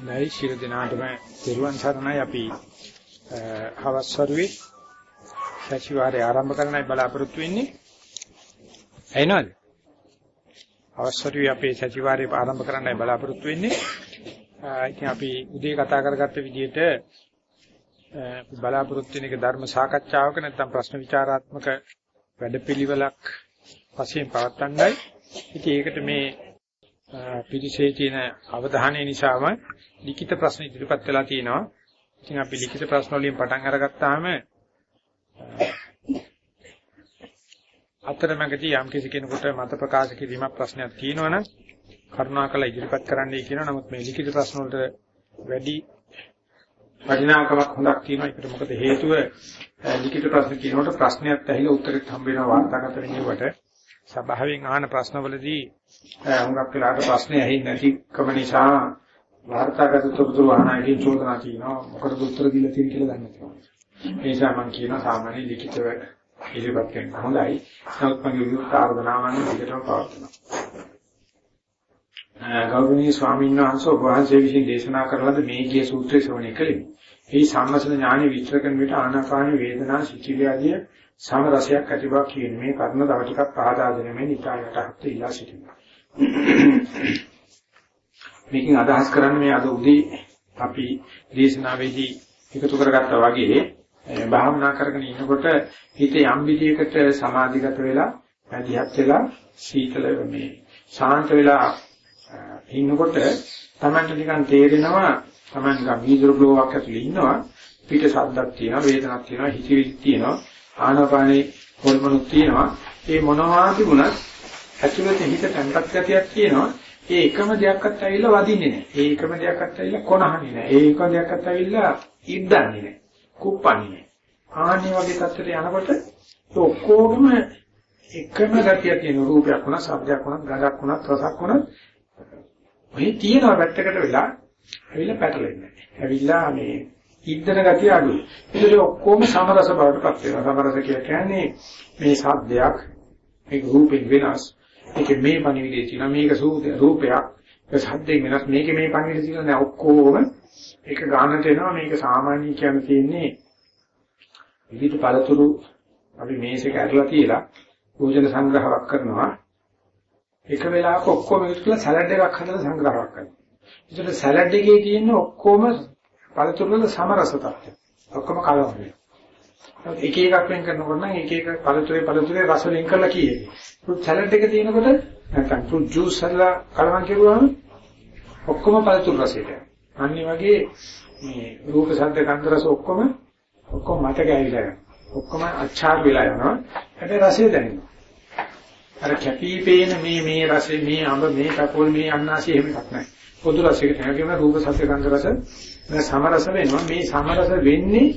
නැයි ශිර දිනාටම දිරුවන් සරණයි අපි හවස් වරුවේ සතිವಾರේ ආරම්භ කරන්නයි බලාපොරොත්තු වෙන්නේ. ඇයිනවද? හවස් වරුවේ අපේ සතිವಾರේ ආරම්භ කරන්නයි බලාපොරොත්තු වෙන්නේ. ඉතින් අපි උදේ කතා කරගත්ත විදිහට බලාපොරොත්තු වෙන එක ධර්ම සාකච්ඡාවක නැත්නම් ප්‍රශ්න විචාරාත්මක වැඩපිළිවෙලක් වශයෙන් පවත්වන්නයි. ඉතින් ඒකට මේ පිළිසේ තියෙන අවධානය නිසාම ලිඛිත ප්‍රශ්න ඉදිරිපත් වෙලා තියෙනවා. ඉතින් අපි ලිඛිත ප්‍රශ්න වලින් පටන් අරගත්තාම අතරමැදදී යම් කිසි කෙනෙකුට මත ප්‍රකාශ කිරීමක් ප්‍රශ්නයක් තියෙනවනම් කරුණාකර ඉදිරිපත් කරන්නයි කියනවා. නමුත් මේ ලිඛිත ප්‍රශ්න වලට වැඩි වටිනාකමක් හොඳක් තියෙනවා. ඒකට මොකද හේතුව ලිඛිත ප්‍රශ්න කියනකොට ප්‍රශ්නයක් ඇහිලා උත්තරෙත් හම්බ වෙනවා වාර්තාගත වෙනකොට සභාවෙන් අහන ප්‍රශ්නවලදී හුඟක් වෙලාවට ප්‍රශ්නේ ඇහෙන්නේ නැතිකම නිසා වාර්තාගත තොරතුරු අහන එකේ චෝදනා තියෙනවා මොකටද උත්තර දීලා තියෙන්නේ කියලා දන්නේ නැහැ. ඒ නිසා මම කියනවා සාමාන්‍ය ලිඛිතව ඉදිරිපත් කරන්න හොඳයි. නමුත් මගේ විරුද්ධ ආර්දනාවන් විදිහටම පවත්වනවා. ගෞරවනීය ස්වාමීන් වහන්සේ ඔබ වහන්සේ විසින් දේශනා කරලද මේ ගිය සූත්‍රය ශ්‍රවණය කළෙමි. මේ සම්මසන ඥානෙ විස්තර කරන විට ආනාපාන වේදනා සිතිවිලි ආදී සම රසයක් ඇති බව කියන මේ කර්ණ තව ටිකක් පහදා දෙන මේ නිකායටත් ඉලා සිටිනවා. මේකෙන් අදහස් කරන්නේ මේ අද උදේ අපි දේශනාවේදී එකතු කරගත්තා වගේ භාවනා කරගෙන ඉන්නකොට හිත යම් විදියකට සමාධිගත වෙලා පැදිහත් වෙලා සීතල මේ ශාන්ත වෙලා ඉන්නකොට Tamanට නිකන් තේරෙනවා Taman නිකන් වීදුරු ග්ලෝවක් ඇතුලේ ඉන්නවා පිට ශබ්දක් තියෙනවා වේදනක් තියෙනවා හිතවිලි තියෙනවා ආනාපානේ හොල්මනුක් තියෙනවා ඒ මොනවා තිබුණත් ඇතුළත හිත තැන්පත් ගතියක් තියෙනවා ඒ එකම දෙයක්වත් ඇවිල්ලා වදින්නේ නැහැ. ඒ එකම දෙයක්වත් ඇවිල්ලා කොනහන්නේ නැහැ. ඒ එකම දෙයක්වත් ඇවිල්ලා ඉද්දන්නේ නැහැ. කුප්පන්නේ නැහැ. ආන්නේ වගේ තත්ත්වයට යනකොට ඔක්කොගම එකම ගතිය තියෙන රූපයක් වුණා, ශබ්දයක් වුණා, ගඳක් වුණා, රසක් වුණා. ඔය තියෙන වැටකට වෙලා ඇවිල්ලා පැටලෙන්නේ නැහැ. ඇවිල්ලා මේ ඉද්දන ගතිය අඩුයි. ඒකේ ඔක්කොම සමරස බවට පත් වෙනවා. සමරස කියන්නේ මේ ශබ්දයක්, මේ රූපෙන් වෙනස්. ඒකේ මේ පණිවිඩය තියෙනවා. මේක රූපයක්. ඒක සද්දෙන් වෙනස්. මේකේ මේ පණිවිඩය තියෙනවා. නෑ ඔක්කොම ඒක ගානට එනවා. මේක සාමාන්‍ය කියන්න තියෙන්නේ විවිධ පළතුරු අපි මේසෙක ඇරලා තියලා භෝජන සංග්‍රහයක් කරනවා. එක වෙලාවක ඔක්කොම එකතු කරලා සලාඩ් එකක් හදලා සංග්‍රහයක් කරනවා. ඒකට සලාඩ් එකේ තියෙන ඔක්කොම පළතුරු වල සමරස තත්ත්වය ඔක්කොම කලවම් වෙනවා එක එකක් වෙන් කරනකොට නම් එක එක පළතුරේ පළතුරේ රස වෙන් කරලා කියේ. ෆෘට් සලාඩ් එක තියෙනකොට නැත්නම් ෆෘට් ජූස් හදලා කලවම් කරුවාම ඔක්කොම පළතුරු රසයට. අනිත් වගේ මේ රූප ශබ්ද ගන්ධ රස ඔක්කොම ඔක්කොම මතක ඇවිල්ලා යනවා. ඔක්කොම අච්චාර වෙලා යනවා. හැබැයි රසය දැනෙනවා. අර කැපිපේන මේ මේ රසෙ මේ අඹ මේ කපෝල් මේ අන්නාසි එහෙම එකක් නැහැ. පොදු රසයකට හැගෙම රූප ශබ්ද ගන්ධ රස මේ සමරස වෙනවා. මේ සමරස වෙන්නේ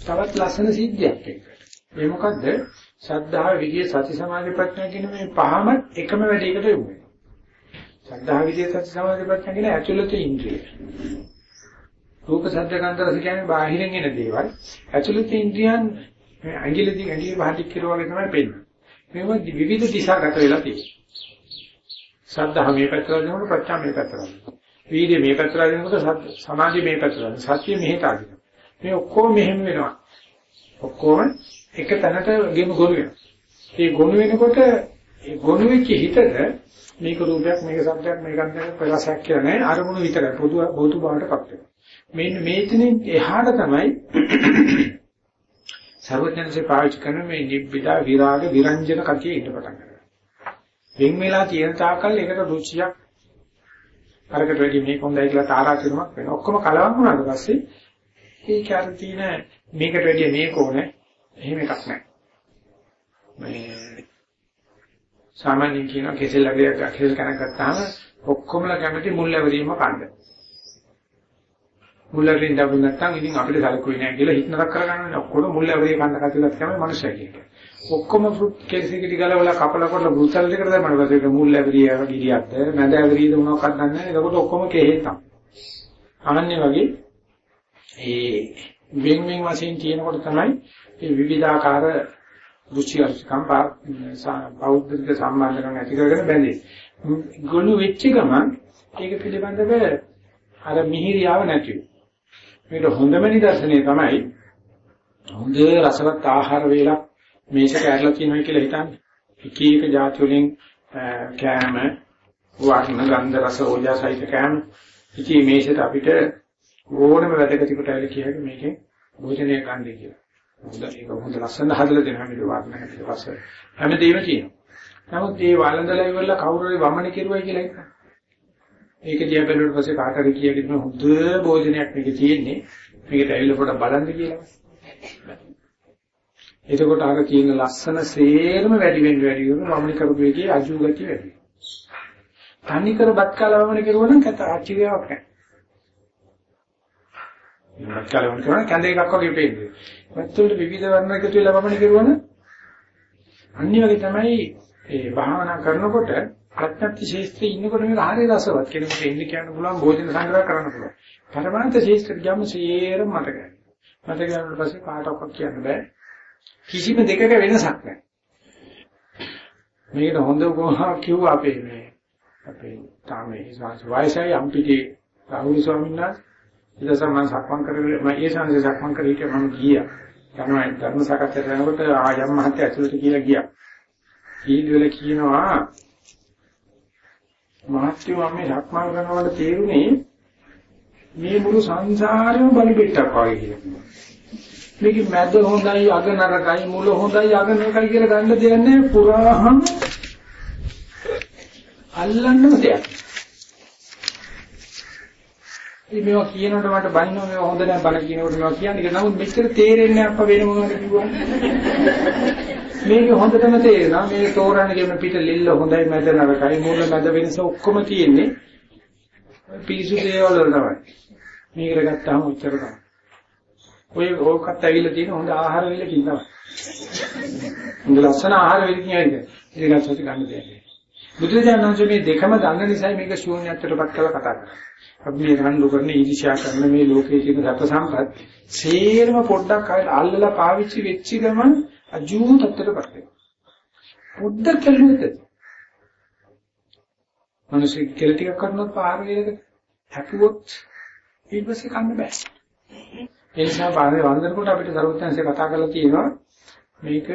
තවත් ලස්සන සිද්ධියක් එක්ක. ඒ මොකද්ද? ශ්‍රද්ධාව, විරිය, සති, සමාධි, ප්‍රඥා කියන මේ පහම එකම වැඩේකට යොමු වෙනවා. ශ්‍රද්ධාව, විරිය, සති, සමාධි, ප්‍රඥා කියන ඇතුළත ඉන්ද්‍රිය. රූප, ශබ්ද, ගන්ධ, රස කියන්නේ බාහිරින් එන දේවල්. ඇතුළත ඉන්ද්‍රියන් මේ ඇඟිලිදී ඇඟිලි වහටි කිරෝ වගේ තමයි පෙන්වන්නේ. මේවා විවිධ දිශාගත වෙලා තියෙනවා. ශ්‍රද්ධාව මේ පැත්තට දෙනකොට ප්‍රඥා මේ පැත්තට දෙනවා. වීර්ය මේ පැත්තට දෙනකොට සමාධි මේ පැත්තට දෙනවා. සත්‍ය මෙහෙට ආදිනවා. මේ ඔක්කොම මෙහෙම වෙනවා. ඔක්කොම එක තැනට ගෙමු ගොනු වෙනවා. ඒ ගොනු වෙනකොට ඒ ගොනු වෙච්ච හිතට මේක රූපයක් මේක සත්‍යයක් මේක අන්තයක් ප්‍රකාශයක් කියලා නෑ අරමුණු විතරයි පොදු බෞද්ධ බවට පත් වෙනවා. මෙන්න මේතනින් එහාට තමයි සර්වඥන්සේ පාවිච්චි කරන මේ නිබ්බිදා විරාග විරංජන කතිය ඉන්න පටන් ගන්නවා. වෙන් වෙලා තියෙන තාකල් ඒකට රුචියක් අරකට වැඩි මේක හොඳයි කියලා තාරා කිරීමක් වෙනවා. ඔක්කොම කලවම් වුණාට පස්සේ ඒක අර තියෙන මේකට වැඩිය මේක ඕනේ. එහෙම එකක් නැහැ. මේ සාමාන්‍යයෙන් කියන කෙසෙල් අගයක් කෙසෙල් කනක් ගත්තාම ඔක්කොමලා කැමති මුල් ලැබීම කන්න. මුල් ලැබීම දබුන නැත්නම් ඉතින් අපිට සලකුවේ නැහැ කියලා හිත නරක කරගන්න ඔක්කොම මුල් ලැබී කන්න කතිලක් තමයි මනුස්සය කියන්නේ. ඔක්කොම ෆෘට් කේස් එකේ ගලවලා කපලා කරලා බුතල් දෙකට දැම්මම පස්සේ ඒක මුල් ලැබී ගිරියක්ද මැද ඇවරීද මොනවක්වත් දන්නේ නැහැ. ඒකට ඔක්කොම කෙහෙ තමයි. අනන්නේ වගේ ඒ වෙන් වෙන් වශයෙන් කියනකොට තමයි මේ විවිධාකාර රුචි අරුචිකම් බෞද්ධික සම්මානකම් ඇති කරගෙන බැඳේ. ගොනු වෙච්ච ගමන් ඒක පිළිබඳව අර මිහිරියාව නැතිව. මේක හොඳම නිදර්ශනය තමයි හොඳ රසවත් ආහාර වේලක් මේසක ඇරලා තියෙනවා කියලා හිතන්නේ. එක එක જાති වලින් කෑම, වර්ණ, ගන්ධ, රස, ඕජා සහිත කෑම. ඉතින් මේසෙට අපිට ඕනම වැඩකතිකට ඇවිල්ලා කියහක මේකේ භෝජනය ගන්න කියලා. හොඳ ඒක හොඳ ලස්සන හදලා දෙනවා මේක වර්ණ හැටි රස. හැමදේම තියෙනවා. නමුත් මේ වළඳලා ඉවරලා කවුරු හරි වමන කෙරුවයි කියලා හිතන්න. ඒක දිහා බැලුවට පස්සේ කාට හරි කියකින් හොඳ භෝජනයක් මේකේ තියෙන්නේ. මේකට ඇවිල්ලා පොඩක් බලන්න කියලා. එතකොට අර තියෙන ලස්සන සේරම වැඩි වෙන්න වැඩි වෙන වමන කරපු එකේ අජු ගතිය වැඩි. තනි කර බත් කාලා වමන කරුවා නම් කත ආචිර්යාවක් නැහැ. බත් කාලා වමන කරන කැඳ එකක් වගේ පේන්නේ. බත් වල විවිධ වර්ණ එකතු වෙලා වමන කරුවා නම් අනිත් වගේ තමයි ඒ භාවනා කරනකොට ප්‍රඥප්ති ශේෂ්ත්‍රයේ ඉන්නකොට මේක හරිය රසවත් කෙනෙකුට ඉන්න කියන්න පුළුවන් භෝජන සංග්‍රහ කරන්න පුළුවන්. පරමාර්ථ ශේෂ්ත්‍රයට ගියම සේරම මතකයි. මතක ගන්න පස්සේ කාටවත් කියන්න බෑ. කිසිම දෙකක වෙනසක් නැහැ. මේකට හොඳ උපමාවක් කිව්වා අපේ මේ අපේ තාමේ වයසයි අම්පිටේ රාහුල ස්වාමීන් වහන්සේ ඊටසම මම සක්මන් කරේ මම ඒ සංසේ සක්මන් කරේ කියලා මම ගියා. යනවා ධර්ම සාකච්ඡා කරනකොට ආයම් මහත්තයා ඇතුළට කියලා ගියා. ඊළඟ කියනවා මහත්යෝ මම සක්මන් කරනකොට තේරුනේ මේ මුළු සංසාරෙම බලි පිටක් වගේ කියලා. මේක මැද හොඳයි අග නරකයි මුල හොඳයි අග නරකයි කියලා ගන්න දෙයක් නැහැ පුරාහම අල්ලන්නම දෙයක්. ඉතින් මේවා කියනකොට මට බනිනවා මේවා හොඳ නැහැ බන කියනකොට මේවා කියන්නේ නමුත් මෙච්චර තේරෙන්නේ අප්ප වෙන මොනවද කිව්වන්නේ. මේක හොඳටම තේරෙනවා මේ තෝරන්නේ ගෙම පිට ලිල්ල හොඳයි මැද නරකයි මුල මැද වෙනස ඔක්කොම තියෙන්නේ පිරිසු දේවල් වල තමයි. මේකට ගත්තාම උත්තර තමයි. ඔය ඕකත් ඇවිල්ලා තියෙන හොඳ ආහාර වේලකින් තමයි. හොඳ ලස්සන ආහාර වේලකින් ඇවිල්ලා. ඒකත් සත්‍ය ගන්න දෙයක්. බුදුරජාණන් මේ දෙකම දන්න නිසා මේක ශූන්‍යත්වයටපත් කරලා කතා කරා. අපි මේ රණ්ඩු කරන ඊර්ෂ්‍යා කරන මේ ලෝකයේ තියෙන සැප සම්පත් සේරම පොඩ්ඩක් අල්ලලා පාවිච්චි වෙච්ච ගමන් අජූ තත්ත්වයටපත් වෙනවා. පොඩ්ඩක් කැළුවෙත් මිනිස්සු කෙල ටිකක් කරනොත් පාර වේලක හැපුවොත් ඊට පස්සේ කන්න බෑ. ඒ නිසා පාරේ වන්දනකොට අපිට සරුවත්යන්සේ කතා කරලා තියෙනවා මේක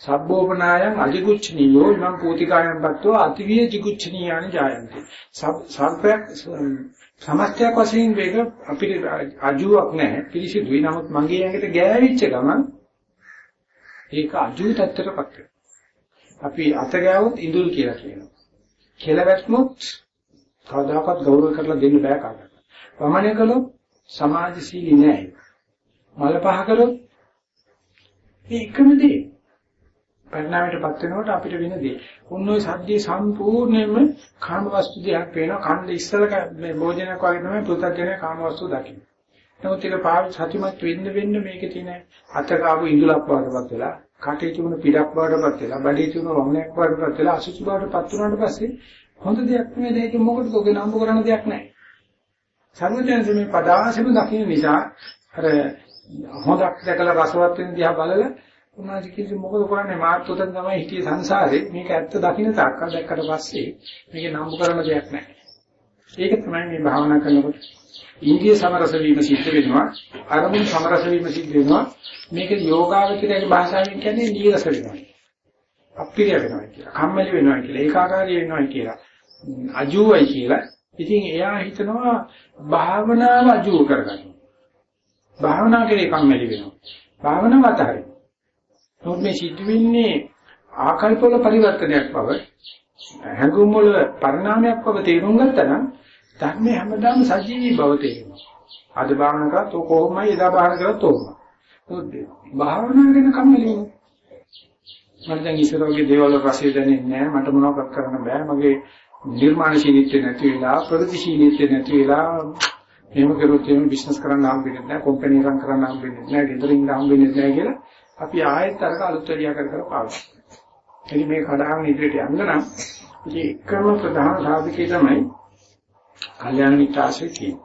සබ්බෝපනායන් අධිගුච්ඡනීයෝ ඉමං පූතිකායන් පත්වෝ අතිවිය jigucchනීයානි ජායන්ති. සල්පයක් සමස්තයක් වශයෙන් මේක අපිට අජුවක් නැහැ පිළිසිදුයි. නමුත් මගේ ඇඟට ගෑවිච්ච ගමන් ඒක අජු තත්ත්වයටපත් වෙනවා. අපි අත ගෑවොත් ඉඳුල් කියලා කියනවා. කෙලවැට්මොත් කවදාකවත් ගෞරව කරලා දෙන්න බෑ කාටවත්. වමනය කළොත් සමාජශීලී නෑ. මල පහ කරොත් මේ එකම දේ. පරිණාමයටපත් වෙනකොට අපිට වෙන දේ. උන් ওই සද්දේ සම්පූර්ණයෙන්ම කාම වස්තු දෙයක් වෙනවා. කන්ද ඉස්සල මේ භෝජනයක් වගේ තමයි පෘථග්ජන කාම වස්තු දකින්න. නමුත් ඒක පාවිච්චි සතිමත් වෙන්න වෙන්න මේකේ තියෙන අත කාපු ඉඳුලක් වඩපත් වෙලා, කටේ තිබුණ පිටක් වඩපත් වෙලා, බඩේ තිබුණ වමනයක් වඩපත් වෙලා අසුචි බවටපත් වුණාට පස්සේ හොඳ දෙයක් නෙවෙයි ඒක මොකටද ඔගේ නම්බු කරන දෙයක් නැහැ. සර්වඥයන්ස මේ පදාසෙම දකින්න නිසා අර හොඳක් දැකලා රසවත් වෙන දිහා බලලා උනාදි කිසි මොකද කරන්නේ මාත් උතන් තමයි හිටියේ සංසාරේ මේක ඇත්ත දකින්න තාක්කල් දැක්කට පස්සේ මේක නම්බු කරන දෙයක් නැහැ. ඒක තමයි මේ භාවනා කරනකොට ඉන්දිය සමරස වීම සිද්ධ වෙනවා අරමුණු සමරස වීම සිද්ධ වෙනවා මේක යෝගාවචරයේ භාෂාවෙන් කියන්නේ නීරස වෙනවා. අප්‍රිය වෙනවා කියලා. කම්මැලි වෙනවා කියලා. ඒකාකාරී වෙනවා කියලා. අජූවයි කියලා. ඉතින් එයා හිතනවා භාවනාව අජූ කරගන්නවා. භාවනා කරේ කම්මැලි වෙනවා. භාවනාව අතහරිනවා. නමුත් මේ සිද්ධ වෙන්නේ ආකල්ප වල පරිවර්තනයක් බව හැඟුම් වල පරිණාමයක් බව තේරුම් ගත්තා නම් ධර්මයේ හැමදාම සජීවී බව තේරෙනවා. අද භාවනා කරත් කොහොමයි එදා භාවනා කරත් කොහොමයි. භාවනා ගැන කම්මැලි වෙනවා. මට දැන් ඉස්සර වගේ දේවල් රසය දැනෙන්නේ නැහැ. මට මොනවක්වත් කරන්න බෑ. මගේ නිර්මාණශීලීත්වය නැති වෙලා ප්‍රගතිශීලීත්වය නැති වෙලා එහෙම කරොත් එහෙම බිස්නස් කරන්න හම්බෙන්නේ නැහැ කම්පැනි රන් කරන්න හම්බෙන්නේ නැහැ ගෙදර ඉන්න හම්බෙන්නේ නැහැ කියලා අපි ආයෙත් අරක අලුත් වැඩියා කර කර පාවිච්චි කරනවා. එනි මේ කඩාගෙන ඉදිරියට යන්න නම් ඉතින් එකම ප්‍රධාන සාධකය තමයි කල්යාණ මිත්‍ර ආශ්‍රය කියන්නේ.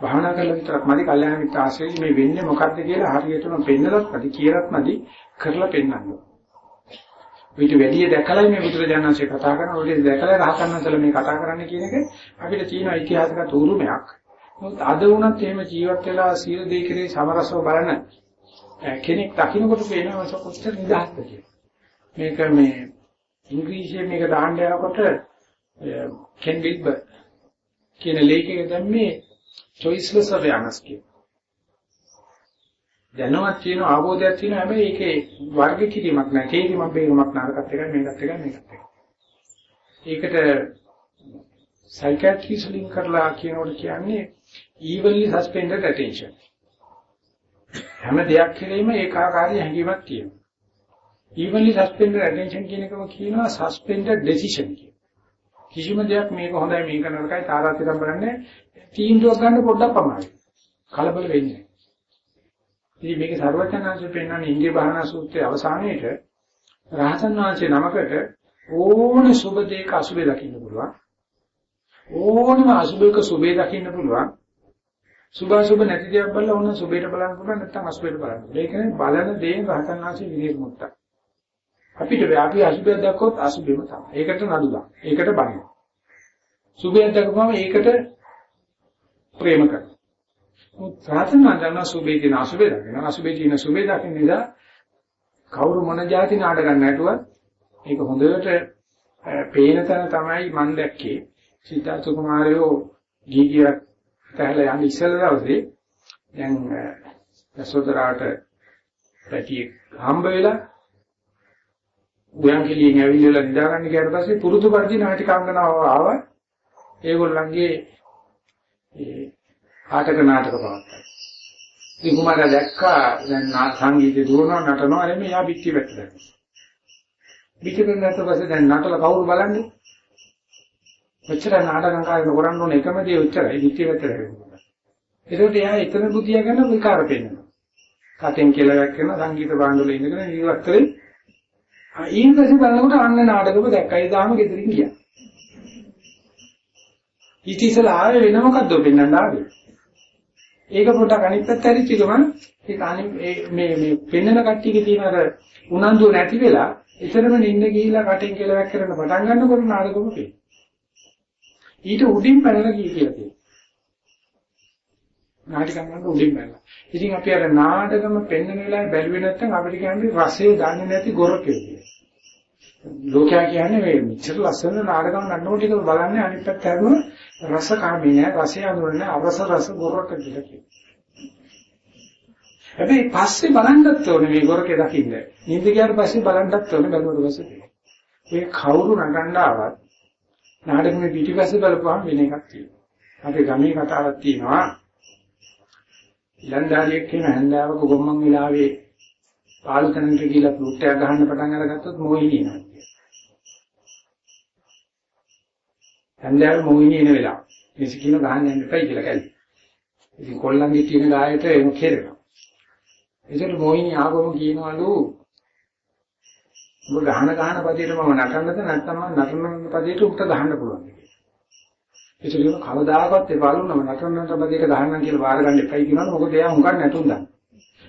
භාවනා කරලා විතරක් මදි කල්යාණ මිත්‍ර ආශ්‍රය මේ වෙන්නේ මොකද්ද කියලා හරියටම පෙන්නලත් නැති කියලාත් නැති කරලා පෙන්නන්න. ඊට වැඩිය දැකලා මේ බුදුරජාණන්සේ කතා කරන ඔය දැකලා රහතන් වහන්සේලා මේ කතා කරන්නේ කියන එක අපිට තියෙන ඓතිහාසික උරුමයක්. නමුත් අද වුණත් එහෙම ජීවත් වෙලා සියලු දේ කෙරේ සමරසව බලන කෙනෙක් දකින්නකොට පේනවා කොච්චර නිදහස්ද කියලා. මේක මේ ඉංග්‍රීසියෙන් මේක දාන්න යනකොට කෙන් විල්බර් කියන ලේඛකයා දැම්මේ choiceless awareness කියන. දැනුවත් තියෙන ආબોධයක් තියෙන හැබැයි ඒකේ වර්ග කිරීමක් නැහැ. තේරීමක් බේරීමක් නරකත් එකයි මේකත් එකයි මේකත් එකයි. ඒකට සයිකියාට්‍රිස් ලින්ක් කරලා කියනකොට කියන්නේ evenly suspended attention. හැම දෙයක් කෙරෙහිම ඒකාකාරී හැඟීමක් තියෙනවා. evenly suspended attention කියන එකම කියනවා suspended decision කියන. කිසිම දෙයක් මේක හොඳයි මේක නරකයි තාරාතිරම් බලන්නේ තීන්දුවක් ගන්න පොඩ්ඩක් පමායි. කලබල වෙන්නේ ඉතින් මේක සර්වඥාන්සේ පෙන්වන්නේ ඉන්දිය බහනා සූත්‍රයේ අවසානයේට රහතන් වහන්සේ නමකට ඕන සුබ දෙයක අසුබේ දකින්න පුළුවන්. ඕනම අසුබයක සුබේ දකින්න පුළුවන්. සුභ සුභ නැති දේවල් බලලා ඕන සුබේට බලන්න පුළුවන් නැත්නම් අසුබේට බලන්න. ඒ කියන්නේ බලන දේ රහතන් වහන්සේ විදිහට මුත්තක්. අපිට අපි අසුබයක් දැක්කොත් අසුබෙම තමයි. ඒකට නඩුලා. ඒකට බනිනවා. සුබයක් දැක්කම ඒකට ප්‍රේම කරනවා. ප්‍රාර්ථනා කරන සුබේ දින අසුබේ දකින්න අසුබේ දින සුබේ දකින්න නිසා කවුරු මොන જાති නාටකම් නැටුවත් ඒක හොඳට පේන තැන තමයි මම දැක්කේ. සීතාතු කුමාරයෝ ගීගියක් තැහැලා යන්නේ ඉස්සෙල්ලා දවසේ දැන් යසෝදරාට පැටි හම්බ වෙලා උයන්කලියෙන් ඇවිල්ලා නිදාගන්න ගියාට පස්සේ පුරුදු පරිදි නාටිකාංගනාව ආවා. ඒගොල්ලන්ගේ ඒ ආටක නාටක පවත්තයි. ඉතින් කුමාරයා දැක්කා දැන් සංගීතය දුවනවා නටනවා එමෙ යා පිටි වැටලා දැක්කා. පිටිපෙන් නැත්ත පස්සේ දැන් නටල කවුරු බලන්නේ? මෙච්චර නාටකම් කරන කරන්න ඕන එකම දේ උච්චරයි පිටි වැටලා වෙනවා. ඒකට එයා එතන බුදියා ගන්න විකාර පෙන්නනවා. කටෙන් කියලා වැක්කෙන සංගීත භාණ්ඩවල ඉඳගෙන ජීවත් කරේ. ආ ඊන්දසේ බලනකොට අන්න නාටකෙම දැක්කා. ඒ දාම ගෙදරින් ගියා. ඉතිසලා ආවේ වෙන මොකද්ද පෙන්වන්න ආවේ? ඒක පොඩ්ඩක් අනිත් පැත්ත හරිච්ච ගමන් ඒක අනිත් මේ මේ පෙන්නන කට්ටියගේ තියෙන අර උනන්දුව නැති වෙලා එතරම් නිින්ද ගිහිලා කටින් කෙලවක් කරන පටන් ගන්නකොට නාඩගම පේ. ඊට උඩින් පැනලා ගිය කියලා තියෙනවා. නාටකම් ගන්න උඩින් පැනලා. ඉතින් අපි අර නාටකම පෙන්නන වෙලාවේ බැලුවේ නැත්නම් අපිට කියන්නේ රසය දන්නේ නැති ගොරකේ කියලා. ලෝකයා කියන්නේ මේ මෙච්චර ලස්සන නාටකම් නන්නකොට ටික බලන්නේ අනිත් පැත්ත හැරුණා රස කාමී නෑ රසය අඳුරන්නේ අවස රස ගොරක කියලා කියනවා. හැබැයි පස්සේ බලන්නත් ඕනේ මේ ගොරකේ දකින්න. නිින්ද ගියාට පස්සේ බලන්නත් ඕනේ බැලුවට පස්සේ. මේ කවුරු නගන්න ආවත් නාටකෙ පිටිපස්සේ බලපුවම වෙන එකක් තියෙනවා. අපි ගමේ කතාවක් තියෙනවා. ඉලන්දාරියෙක් කියන හැන්දාවක ගොම්මන් වෙලාවේ පාළු තැනකට ගිහිල්ලා ප්ලුට්ටයක් ගහන්න පටන් අරගත්තොත් මොහිනී වෙනවා. හන්දෑව මොහිනී එන වෙලාව. මේක කියන ගහන්න යන්න එපයි කියලා කැලේ. ඉතින් කොල්ලන්ගේ තියෙන ගායට එමු කෙරෙනවා. ඒකට මොහිනී ආගම කියනවලු ඔබ ගහන ගහන පදයට මම නටන්නද නැත්නම් මම නටන පදයට උට ගහන්න පුළුවන් කියලා. ඒක කියන කවදාකවත් ඒ බලුනම නටන පදයට ගහන්න කියලා බාර ගන්න එපයි කියනවා මොකද එයා හුඟක් නැතුම් දන්න.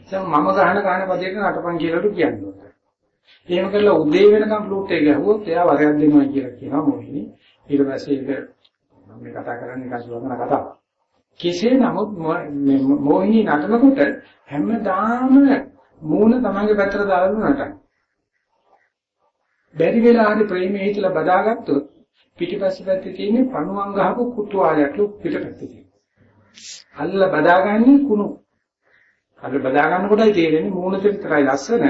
දැන් මම ගහන ගහන පදයට නටපන් කියලාලු කියන්නේ. එහෙම කරලා උදේ වෙනකම් ෆ්ලූට් එක ගැහුවොත් එයා වරයක් දෙනවා කියලා කියනවා මොහිනී. ඊට පස්සේ ඒක මම මේ කතා කරන්නේ කසුවකන කතාවක්. කෙසේ නමුත් මොහිනී නටනකොට හැමදාම මූණ තමන්ගේ පැත්තට දාලා නටන. බැරි වෙලා හරි ප්‍රේමයේ හිතලා බදාගත්තොත් පිටිපස්ස පැත්තේ තියෙන පණුවන් ගහපු කුතුහලයක්ලු පිටපැත්තේ තියෙන. අල්ල බදාගන්නේ කුණු. අල්ල බදා ගන්නකොටයි තේරෙන්නේ මූණට විතරයි ලස්සන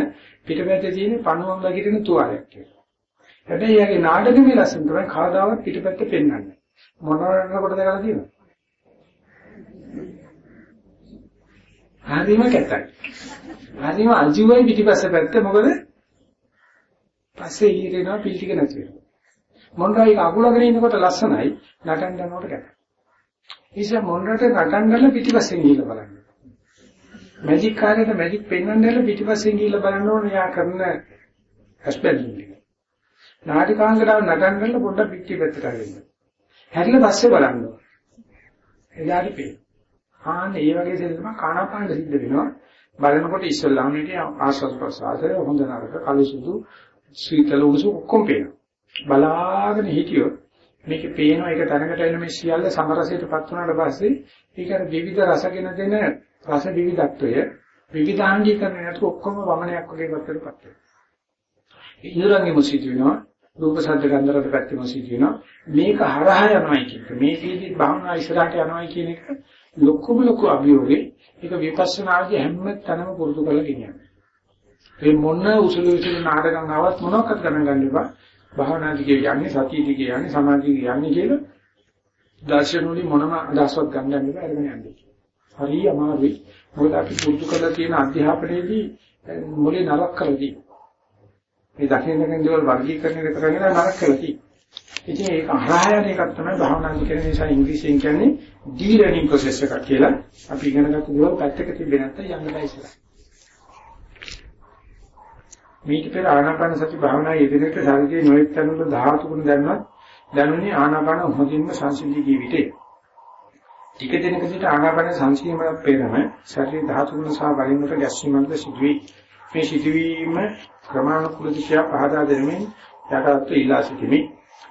පිටපැත්තේ තියෙන පණුවන් වගේන තුවාලයක් කියලා. හැබැයි යාගේ නාටකමේ ලස්සන තමයි කවදාවත් පිටපැත්ත පෙන්වන්නේ. මොනවද කොට දැකලා තියෙනවද? හරිම කැතයි. හරිම අජීවයි පිටිපස්ස පැත්ත මොකද? පස්සේ ඊරේනවා පිල් ටික නැති වෙනවා. මොණ්ඩායි අකුලගෙන ඉන්නකොට ලස්සනයි නටන්න යනකොට කැතයි. ඉතින් මොණ්ඩට නටන්නල පිටිපස්සෙන් ගිහලා බලන්න. මැජික් කාර්යයට මැජික් පෙන්වන්නල පිටිපස්සෙන් ගිහලා බලන්න ඕනේ යා කරන ඇස්පෙල්ලින්. නාටිකාංගනාව නටන්න පොඩ්ඩක් පිටි පැත්තට අරින්න. හැරිලා පස්සේ බලන්න. එදාට පේ. ආන්න ඒ වගේ දෙයක් තමයි කාණාපාන සිද්ධ වෙනවා. බලනකොට ඉස්සල්ලාම මේකේ ආස්වාද ප්‍රසආසය හොඳ නරක කළු සුදු සීතල උණුසුම ඔක්කොම පේනවා. බලාගෙන හිටියොත් මේකේ පේනවා ඒක තැනකට එන මේ සියල්ල සමරසයටපත් වුණාට පස්සේ ඒක අර විවිධ රසගෙන දෙන රස විවිධත්වය විවිධාංගීකරණය නැතු ඔක්කොම වමනයක් වගේ වත්තටපත් වෙනවා. ඉන්ද්‍රංගෙ මුසිත වෙනවා රූප ශබ්ද ගන්ධ රස පැත්තෙම සිදු වෙනවා මේක හරහා යනවායි කියන එක මේ සීදී භාවනා ඉස්සරහට යනවායි කියන එක ලොකුම ලොකු අභියෝගේ ඒක විපස්සනාදී හැම තැනම පුරුදු කරලා ගෙනියන්න. මේ මොන උසුළු උසුළු නාටකම් ආවත් මොනවක්වත් ගණන් ගන්න එපා. භාවනා දිගේ යන්නේ සතිය දිගේ යන්නේ සමාධිය දිගේ යන්නේ කියලා දර්ශන වලින් මොනම අදහසක් ගන්න යන්න බෑ අරගෙන යන්නේ. හරි අමාරුයි. මොකද අපි පුරුදු කරලා තියෙන අධ්‍යාපනයේදී මොලේ නරක කරලා තියෙනවා. මේ දකින්න දකින්න දේවල් වර්ගීකරණය කරගෙන නරක කරලා තියෙනවා. ඉතින් ඒක අහරායන එකක් තමයි භාවනා කියන නිසා ඉංග්‍රීසියෙන් කියන්නේ ඩීලර්නින් ප්‍රොසෙස් එකක් කියලා. අපි ඉගෙන ගන්න දේවල් පැත්තක තිබෙන්නේ නැත්නම් යන්න බෑ ඉස්සරහ. මේක පෙර ආනාපාන සති භාවනා යෙදෙනට ශරීරයේ නොයෙක් තැන්වල ධාතු ගුණ දැනවත් දැනුනේ ආනාපාන හොඳින්ම සංසිද්ධි ජීවිතේ. ටික දිනකකට ආනාපාන සංසිද්ධියම පෙරම ශරීර ධාතු ගුණ සහ වරින්කට ගැස්සීමකට සිදුවේ. මේ සිදුවීම ක්‍රමානුකූල දිශා පහදා දෙමින් යටත් ඉලා සිටිමි.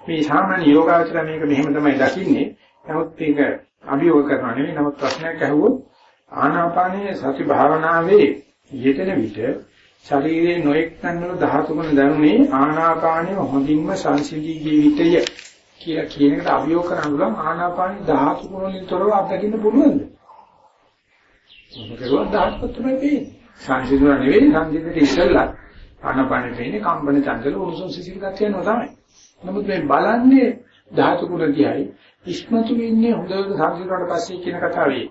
මේ සාමාන්‍ය යෝගාචර මේක මෙහෙම තමයි දකින්නේ. නමුත් ඒක අභියෝග කරනවා නෙවෙයි. නමුත් ප්‍රශ්නයක් ඇහුවොත් ආනාපානයේ සති භාවනාවේ යෙදෙන විට ශරීරයේ නොඑක් තන්වල ධාතු ගුණ දැනුනේ ආනාපානයේ හොඳින්ම සංසිඳී ජීවිතය කියලා කියන එකට අභියෝග කරන ගමන් ආනාපානයේ ධාතු ගුණ වලින් තොරව අත්දකින්න පුළුවන්ද? මොකද ඒක ධාතු තමයි තියෙන්නේ. සංසිඳුන නෙවෙයි සංසිඳෙට ඉස්සෙල්ලා ආනාපානෙ වෙන්නේ කම්බන චංචල උණුසුම් සිසිල් ගතිය යනවා තමයි. නමුත් මේ බලන්නේ ධාතු ගුණ දිහායි ඉස්මතු වෙන්නේ හොඳට සංසිඳුනට පස්සේ කියන කතාවේ.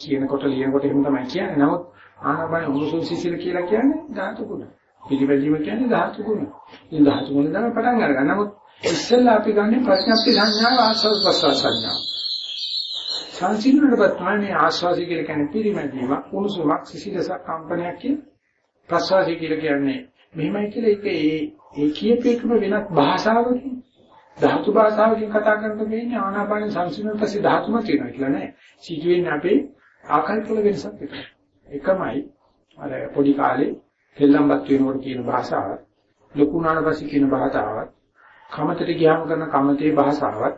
කියනකොට ලියනකොට එහෙම තමයි කියන්නේ. නමුත් ආනාපාන උණුසුම් සිසිල් කියලා කියන්නේ ධාතු ගුණ. පිළිවෙලීම කියන්නේ ධාතු ගුණ. ඉතින් ධාතු ගුණ තමයි පටන් අරගන්න. නමුත් ඉස්සෙල්ලා අපි ගන්න ප්‍රඥප්ති සංඥාව ආස්වාද ප්‍රසවාස සංඥාව. සංසිඳුනට තමයි මේ ආස්වාසි කියලා කියන්නේ පිළිමැදීම උණුසුමක් සිසිලසක් කම්පනයක් කියන ප්‍රසවාසි කියලා කියන්නේ මෙහෙමයි කියලා ඒක ඒ ඒ කියපේකම වෙනත් භාෂාවකින් ධාතු භාෂාවකින් කතා කරනකොට වෙන්නේ ආනාපාන සංසිඳුනට පස්සේ ධාතුම තියෙනවා කියලා නෑ. සිදුවෙන්නේ අපේ ආකල්පවල වෙනසක් විතරයි. එකමයි අර පොඩි කාලේ දෙල්ලම්පත් වෙනකොට කියන භාෂාව ලොකු උනාට පස්සේ කියන භාෂාවත් කමතට ගියාම කරන කමතේ භාෂාවත්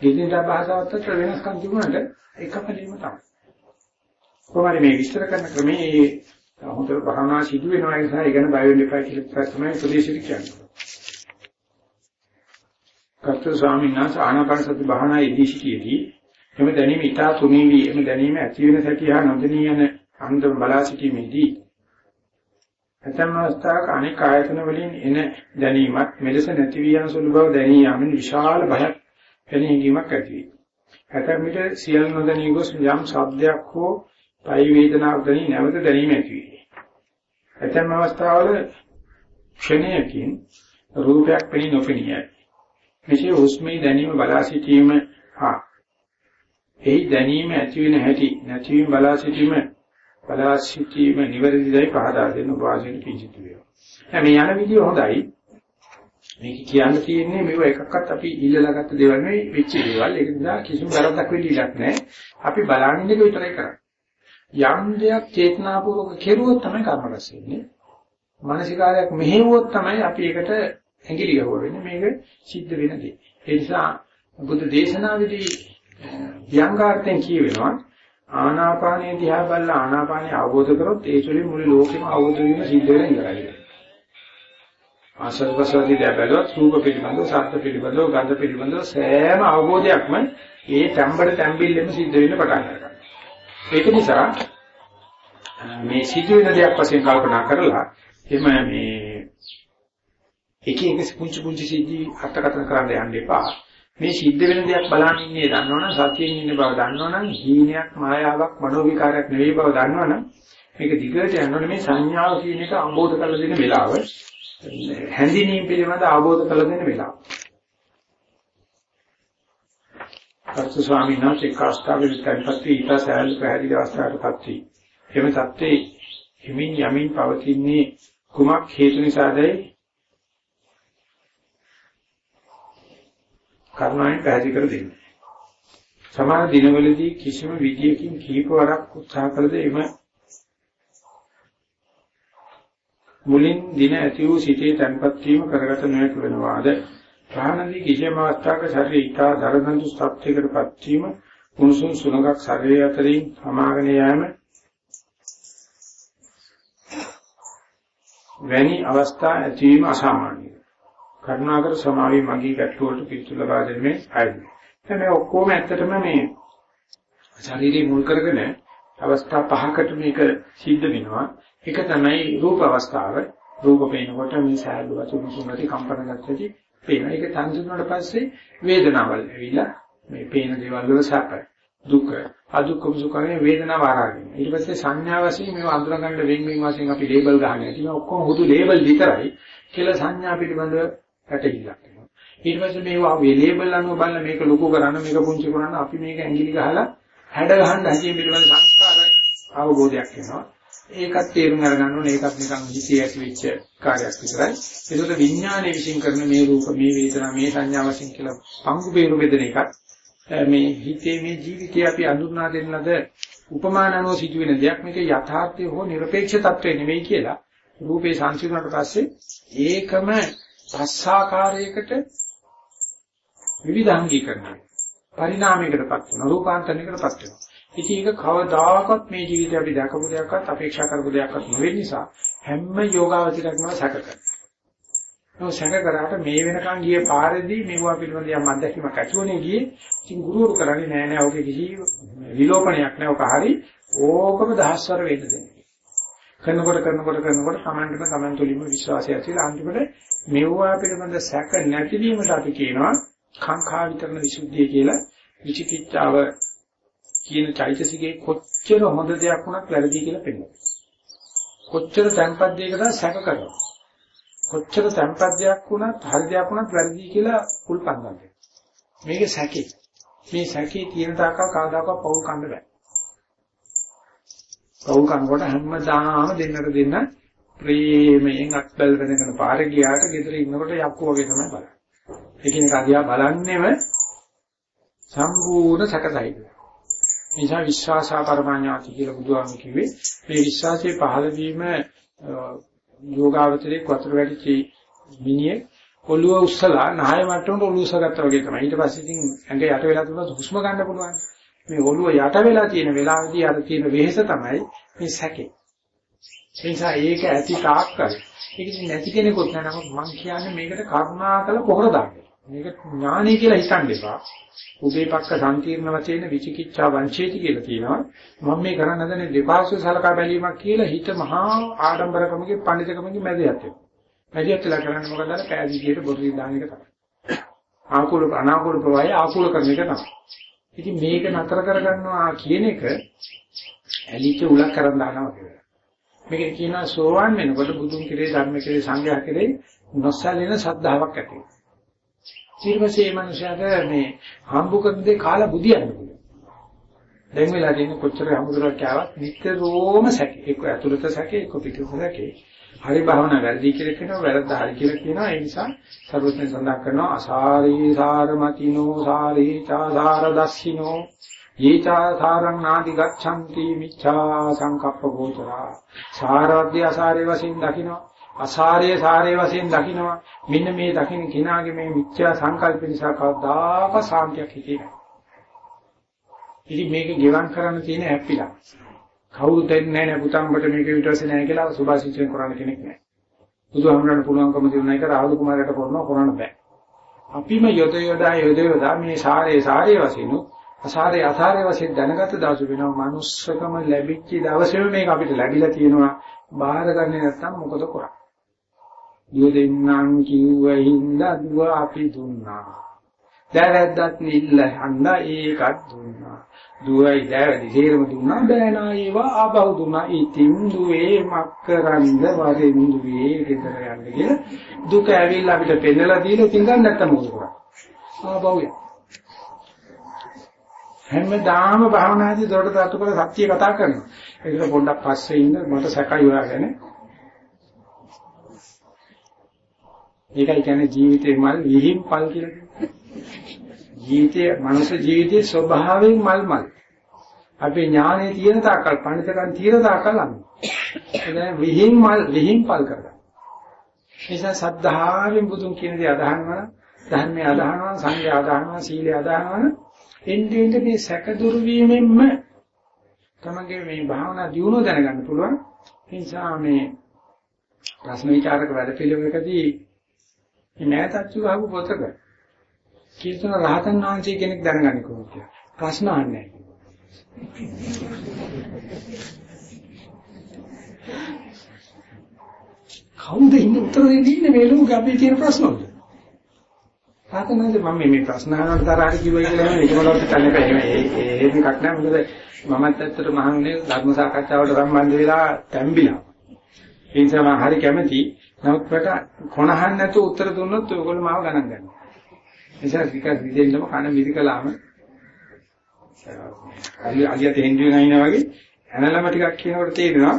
ගෙදිනදා භාෂාවත් අතර වෙනස්කම් තිබුණාට එකම දීම තමයි. කොහොමද මේ විස්තර කරන ක්‍රමේ හොඳට භාවනා සිදු වෙනවා ඒ නිසා ඉගෙන බය වෙන්න එපා කියලා තමයි උපදේශිත කියන්නේ. කර්තෘ ස්වාමීන් වහන්සේ ආනාපාන සති භාවනා ඉදිසිටියේදී එමෙ දැනීම ඊටා තුනීවි එමෙ දැනීම ඇති වෙන සැටියා නොදෙනී යන අන්දම බලා සිටීමේදී ඇතම් අවස්ථාවක අනෙක් ආයතන වලින් එන දැනීමත් මෙලෙස නැති වී යන සුළු බව දැනී යාමෙන් විශාල භයක් පැනීමක් ඇති වේ. ඇතම් විට සියල් නොදැනී ගොස් යම් ශබ්දයක් හෝ පයි වේදනාවක් දැනී නැවත දැනීම ඇති වේ. ඇතම් අවස්ථාවල ක්ෂණයකින් රූපයක් පෙනී නොපෙනියයි. මෙසේ හුස්මේ දැනීම බලා සිටීම හා එහි දැනීම ඇති වෙන හැටි නැතිවීම බලා සිටීම බලා සිටීම නිවැරදිදයි පහදා දෙන්න වාසියට පිංසිතු වෙනවා. මේ යන විදිය හොඳයි. මේක කියන්න තියෙන්නේ මේව එකක්වත් අපි ඉල්ලලා ගත්ත දේවල් නෙවෙයි වෙච්ච දේවල්. ඒක නිසා කිසිම වැරද්දක් වෙන්න ඉඩක් නැහැ. අපි බලන්නේ එක විතරයි කරන්නේ. යම් දෙයක් චේතනාපූර්වක කෙරුවොත් තමයි කර්ම රැස් වෙන්නේ. මානසිකාරයක් මෙහෙවුවොත් තමයි අපි ඒකට ඇඟිලි ගහුව වෙන්නේ. මේක සිද්ධ වෙන දේ. ඒ නිසා බුද්ධ දේශනාවේදී ව්‍යංගාර්ථයෙන් කියවෙනවා ආනාපානිය දිහා බලලා ආනාපානිය අවබෝධ කරොත් ඒ තුළින් මුළු ලෝකෙම අවබෝධ වීම සිද්ධ වෙන ඉවරයි. ආසස් වසති දිහා බලුවත් රූප පිළිබඳව, ශබ්ද පිළිබඳව, ගන්ධ පිළිබඳව සෑම අවබෝධයක්ම ඒ තැම්බර තැම්බිල්ලෙම සිද්ධ වෙන්න පටන් ගන්නවා. ඒක නිසා මේ සිද්ධ වෙන දෙයක් වශයෙන් කල්පනා කරලා එම මේ එක එක පුංචි පුංචි සිද්ධි අර්ථකථන කරන්න යන්න එපා. මේ සිද්ධ වෙන දෙයක් බලන් ඉන්නේ දන්නවනම් සතියෙන් ඉන්න බව දන්නවනම් හීනයක් මායාවක් මනෝ විකාරයක් නෙවෙයි බව දන්නවනම් මේක දිගට යනකොට මේ සංඥාව කියන එක අවබෝධ කරලා දෙන වෙලාව හැඳිනීම් පිළිබඳ අවබෝධ කරලා දෙන වෙලාව. අර්ථ ස්වාමීන් වහන්සේ කාස්තාවේ තත්ත්වී ඊට සෑහළු පැහැදිලි අවස්ථාවකටපත් වී එම தත්ත්වේ හිමින් යමින් පවතින්නේ කුමක් හේතු නිසාදයි කරුණාවෙන් පැහැදිලි කර දෙන්න. සමහර දිනවලදී කිසිම විදියකින් කීප වරක් උත්සාහ කළද එම මුලින් දින ඇති වූ සිටේ තැන්පත් වීම කරගත නොහැකි වෙනවාද ප්‍රාණදී කිසියම් අවස්ථාවක ශරීරය ඊටා දරදඬු ස්ථාප්තිකරපත් වීම කුණුසුම් සුලඟක් ශරීරය අතරින් සමාගෙන යෑම වැනි අවස්ථා ඇතිවීම අසාමාන්‍යයි. කරුණාකර සමාවී මගී ගැටලුවට පිළිතුරු ලබා දෙන්නේ අයයි. දැන් මේ ඔක්කොම ඇත්තටම මේ ශරීරය මුල් කරගෙන අවස්ථා පහකට මේක සිද්ධ වෙනවා. එක තමයි රූප අවස්ථාව. රූප පේනකොට මේ සෑහළු වචන සුමති කම්පන ගන්නටි පේන. ඒක තන්දුනට පස්සේ වේදනාවල් ඇවිල්ලා මේ පේන දේවල් වල සැප දුක අදුක්කම සුඛනේ වේදනාව ආරාගෙන. ඊට පස්සේ සංඥා වශයෙන් මේව අඳුරගන්න වෙන වෙන වශයෙන් අපි ලේබල් ගහගෙන තියෙනවා. ඔක්කොම හුදු ලේබල් විතරයි කියලා සංඥා පිළිබඳව පැටලිලක් වෙනවා. ඊට පස්සේ මේවා ලේබල් අනුව බලන මේක ලොකු කරන්න මේක පුංචි කරන්න අපි මේක ඇඟිලි ගහලා හැඩ ගහන්න හැටි පිළිබඳ සංස්කාර අවබෝධයක් වෙනවා. ඒකත් තේරුම් අරගන්න ඕනේ. ඒකත් නිකන් හිතේ ඇති වෙච්ච කාර්යයක් විතරයි. ඒකට විඥානයේ විශ්ින් කරන මේ රූප, මේ වේදනා, මේ සංඥා වශයෙන් කියලා පංගු බේරු බෙදෙන එකත් මේ හිතේ මේ ජීවිතය අපි අඳුනා දෙන්න ලද උපමාන අනුව සිදුවෙන දෙයක්. මේක යථාර්ථය හෝ নিরপেক্ষ తත්වේ නෙවෙයි කියලා රූපේ සංසිඳුණාට පස්සේ ඒකම පස්සාකාරයකට විවිධාංගීකරණය පරිණාමයකටපත් වෙනවා රූපාන්තරණයකටපත් වෙනවා ඉතින් ඒක කවදාකවත් මේ ජීවිතේ අපි දැකපු දෙයක්වත් අපේක්ෂා කරපු දෙයක්වත් නෙවෙයි නිසා හැම යෝගාවචරයක්ම සැක කරනවා නෝ සැක කරාට මේ වෙනකන් ගියේ පාරේදී මේවා පිළිබඳ යම් අත්දැකීමක් ඇතිවනේ ගියේ. ඉතින් ගුරුවරු කරන්නේ නෑ නෑ ඔගේ කිසි විලෝපනයක් නෑ ඔක හරි ඕකම දහස්වර වෙන්න දෙන්නේ. කරනකොට කරනකොට කරනකොට Tamanටම Taman තුලින්ම විශ්වාසය ඇතිලා අන්තිමට මෙවුවා පිළිබඳ සැක නැතිවීමට අපි කියනවා කාංකා විතරන විසුද්ධිය කියලා විචිකිච්ඡාව කියන චෛතසිකේ කොච්චර හොඳ දෙයක් වුණත් වැරදි කියලා පෙන්නනවා. කොච්චර තැම්පත් දෙයකට සැක කරනවා. කොච්චර තැම්පත් දෙයක් වුණත් හරි දෙයක් වුණත් වැරදි කියලා කුල්පන් ගන්න. මේක සැකේ. මේ සැකේ තියෙන තාක්කල් කවදාකවත් පවුල් කන්න බෑ. පවුල් කනකොට හැමදාම දෙන්නට දෙන්න ප්‍රේමයෙන් අත්බල් වෙනකන් පාරේ ගියාට ගෙදර ඉන්නකොට යක්කු වගේ තමයි බලන්නේ. එකිනෙක අදියා බලන්නේම සම්පූර්ණ සැකසහිත. නිසා විශ්වාසා පරමාඥාති කියලා බුදුහාම කිව්වේ මේ විශ්වාසයේ පහළ වීම යෝගාවචරයේ වතුර වැඩිචි මිනිහේ ඔළුව උස්සලා නාය මට්ටමට ඔළුව උස්සගත්තා වගේ තමයි. ඊට පස්සේ ඉතින් ඇඟ යට වෙලා තිබුණා හුස්ම ගන්න පුළුවන්. මේ ඔළුව යට වෙලා තියෙන වෙලාවදී අර තියෙන වෙහෙස තමයි මේ සැකේ. ඒ නිසා ඒක ඇති තාක්කල් ඒක ඉතින් නැති කෙනෙකුත් නෑ නමුත් මම කියන්නේ මේකට කරුණාකල පොහොර දාන්න. මේක ඥානයි කියලා හිතන්න එපා. උදේපක්ක සංකීර්ණ වශයෙන් විචිකිච්ඡා වංචේති කියලා කියනවා. මම මේ කරන්න හදන්නේ දෙපාර්ශ්ව සලකා බැලීමක් කියලා හිත මහා ආඩම්බරකමකින් පඬිතකමකින් මැදිහත් වෙනවා. මැදිහත් වෙලා කරන්නේ මොකද අර පෑදීකියට බොරුවි දාන එක තමයි. ආකුල අනාකුල ප්‍රවාහය ආකුල කරන එක තමයි. ඉතින් මේක නතර කරගන්නවා කියන එක ඇලිච්ච උලක් කරන් දානවා කියලා. මේක කියනවා සෝවාන් වෙනකොට බුදුන් කෙරේ ධර්ම කෙරේ සංඝයා කෙරේ නොසැලෙන ශ්‍රද්ධාවක් ඇති වෙනවා. ඊට පස්සේ මේ මනුස්සයාට මේ හම්බු කරන දේ කාලා බුදියන්න පුළුවන්. දැන් වෙලා තියෙන කොච්චර හම්බුරක් කෑවත් නිතරම සැකේ. එක්ක ඇතුළත සැකේ, එක්ක පිටුපස සැකේ. හරි භාවනා වැරදි කියලා කියනවා, වැරද්ද හරි කියලා කියනවා. ඒ නිසා සර්වඥ සඳහන් කරනවා අසාරී සාරමතිනෝ සාරී චාසාර දස්සිනෝ යේචා සාරං නාදි ගච්ඡanti මිච්ඡා සංකප්ප ගෝචරා. සාරවත්‍ය අසාරේ වශයෙන් දකිනවා. අසාරයේ සාරයේ වශයෙන් දකිනවා මෙන්න මේ දකින්න කිනාගේ මේ මිත්‍යා සංකල්ප නිසා කවදාක සාන්තියක් හිතේ නැහැ. ඉතින් මේක ගෙවම් කරන්න තියෙන හැප්පිලා. කවුරුත් දෙන්නේ නැහැ පුතම්බට මේක විතරසේ නැහැ කියලා සුභාසිතෙන් කරන්න කෙනෙක් නැහැ. බුදුහාමරණ පුළුවන්කම තියුණා එක රාහුල කුමාරයට කරනවා කරන්න බෑ. අපිම යොද යොදා යොද යොදා මේ සාරේ සාරේ වශයෙන් අසාරේ අසාරේ වශයෙන් දැනගත දවස වෙනවා manussකම ලැබිච්ච දවසේම මේක අපිට ලැබිලා තියෙනවා බාහිර ගන්නේ නැත්තම් මොකද කරන්නේ දුව දෙන්නම් කිව්ව හින්දා දුව අපි දුන්නා. දැවැද්දත් නිල්ල හන්දා ඒකත් දුන්නා. දුවයි දැවැදි සේරම දුන්නා බෑනා ඒවා ආබහු දුන්නා. ඉතින් දුවේ මක්කරන්ද වරෙන් දුවේ ගෙදර යන්න කියලා දුක ඇවිල්ලා අපිට පෙන්නලා දීලා ඉතින් ගන්න නැත්තම් මොකද කරන්නේ? ආබහුය. හැමදාම භාවනාදී දොරට තට්ටු කරලා සත්‍ය කතා කරනවා. ඒක පොඩ්ඩක් පස්සේ ඉන්න මට සැකයි හොයාගෙන ඒකයි කියන්නේ ජීවිතේ මල් විහිම් පල් කියලා කියන්නේ. ජීවිතයේ මනුෂ්‍ය ජීවිතයේ ස්වභාවයෙන් මල් මල්. අපේ ඥානයේ තියෙන තාකල් පණිතකම් තියෙන තාකල් අන්න. ඒ විහිම් මල් විහිම් පල් කරගන්න. නිසා සද්ධාවෙන් බුදුන් කියන දේ අදහනවා ධර්මය අදහනවා සංඝය අදහනවා සීලය අදහනවා එන්නේ එන්නේ මේ සැක දුරු වීමෙන්ම තමගේ මේ භාවනා දියුණුව දැනගන්න පුළුවන්. ඒ නිසා මේ ප්‍රශ්න විචාරක වැඩ පිළිවෙලකදී මේ නැතත් වහපු පොතක කීර්තන රහතන් වහන්සේ කෙනෙක් දැනගන්නේ කොහොමද කියලා. ප්‍රශ්න අහන්නේ කවුද ඉන්නේ උත්තර දෙන්නේ මේ ලෝකේ අපේ තියෙන ප්‍රශ්න වලට? රහතන්වහන්සේ මම මේ ප්‍රශ්න අහනකොට තරහට කිව්වයි කියලා නෙමෙයි ඒකවලට කන්නේ බෑ. ඒ ඒ එකක් නෑ මොකද මමත් ඇත්තට මහන්නේ ධර්ම සාකච්ඡාවට සම්බන්ධ වෙලා තැම්බිලා. ඒ නිසා මම හරි කැමති නමුත් මට කොනහන් නැතුව උත්තර දුන්නොත් ඔයගොල්ලෝ මාව ගණන් ගන්නවා. නිසා ටිකක් විදෙන්නම කන මිරිකලාම අලිය අලියට හෙන්ඩුවෙන් අයිනා වගේ ඇනලම ටිකක් කියනකොට තේරෙනවා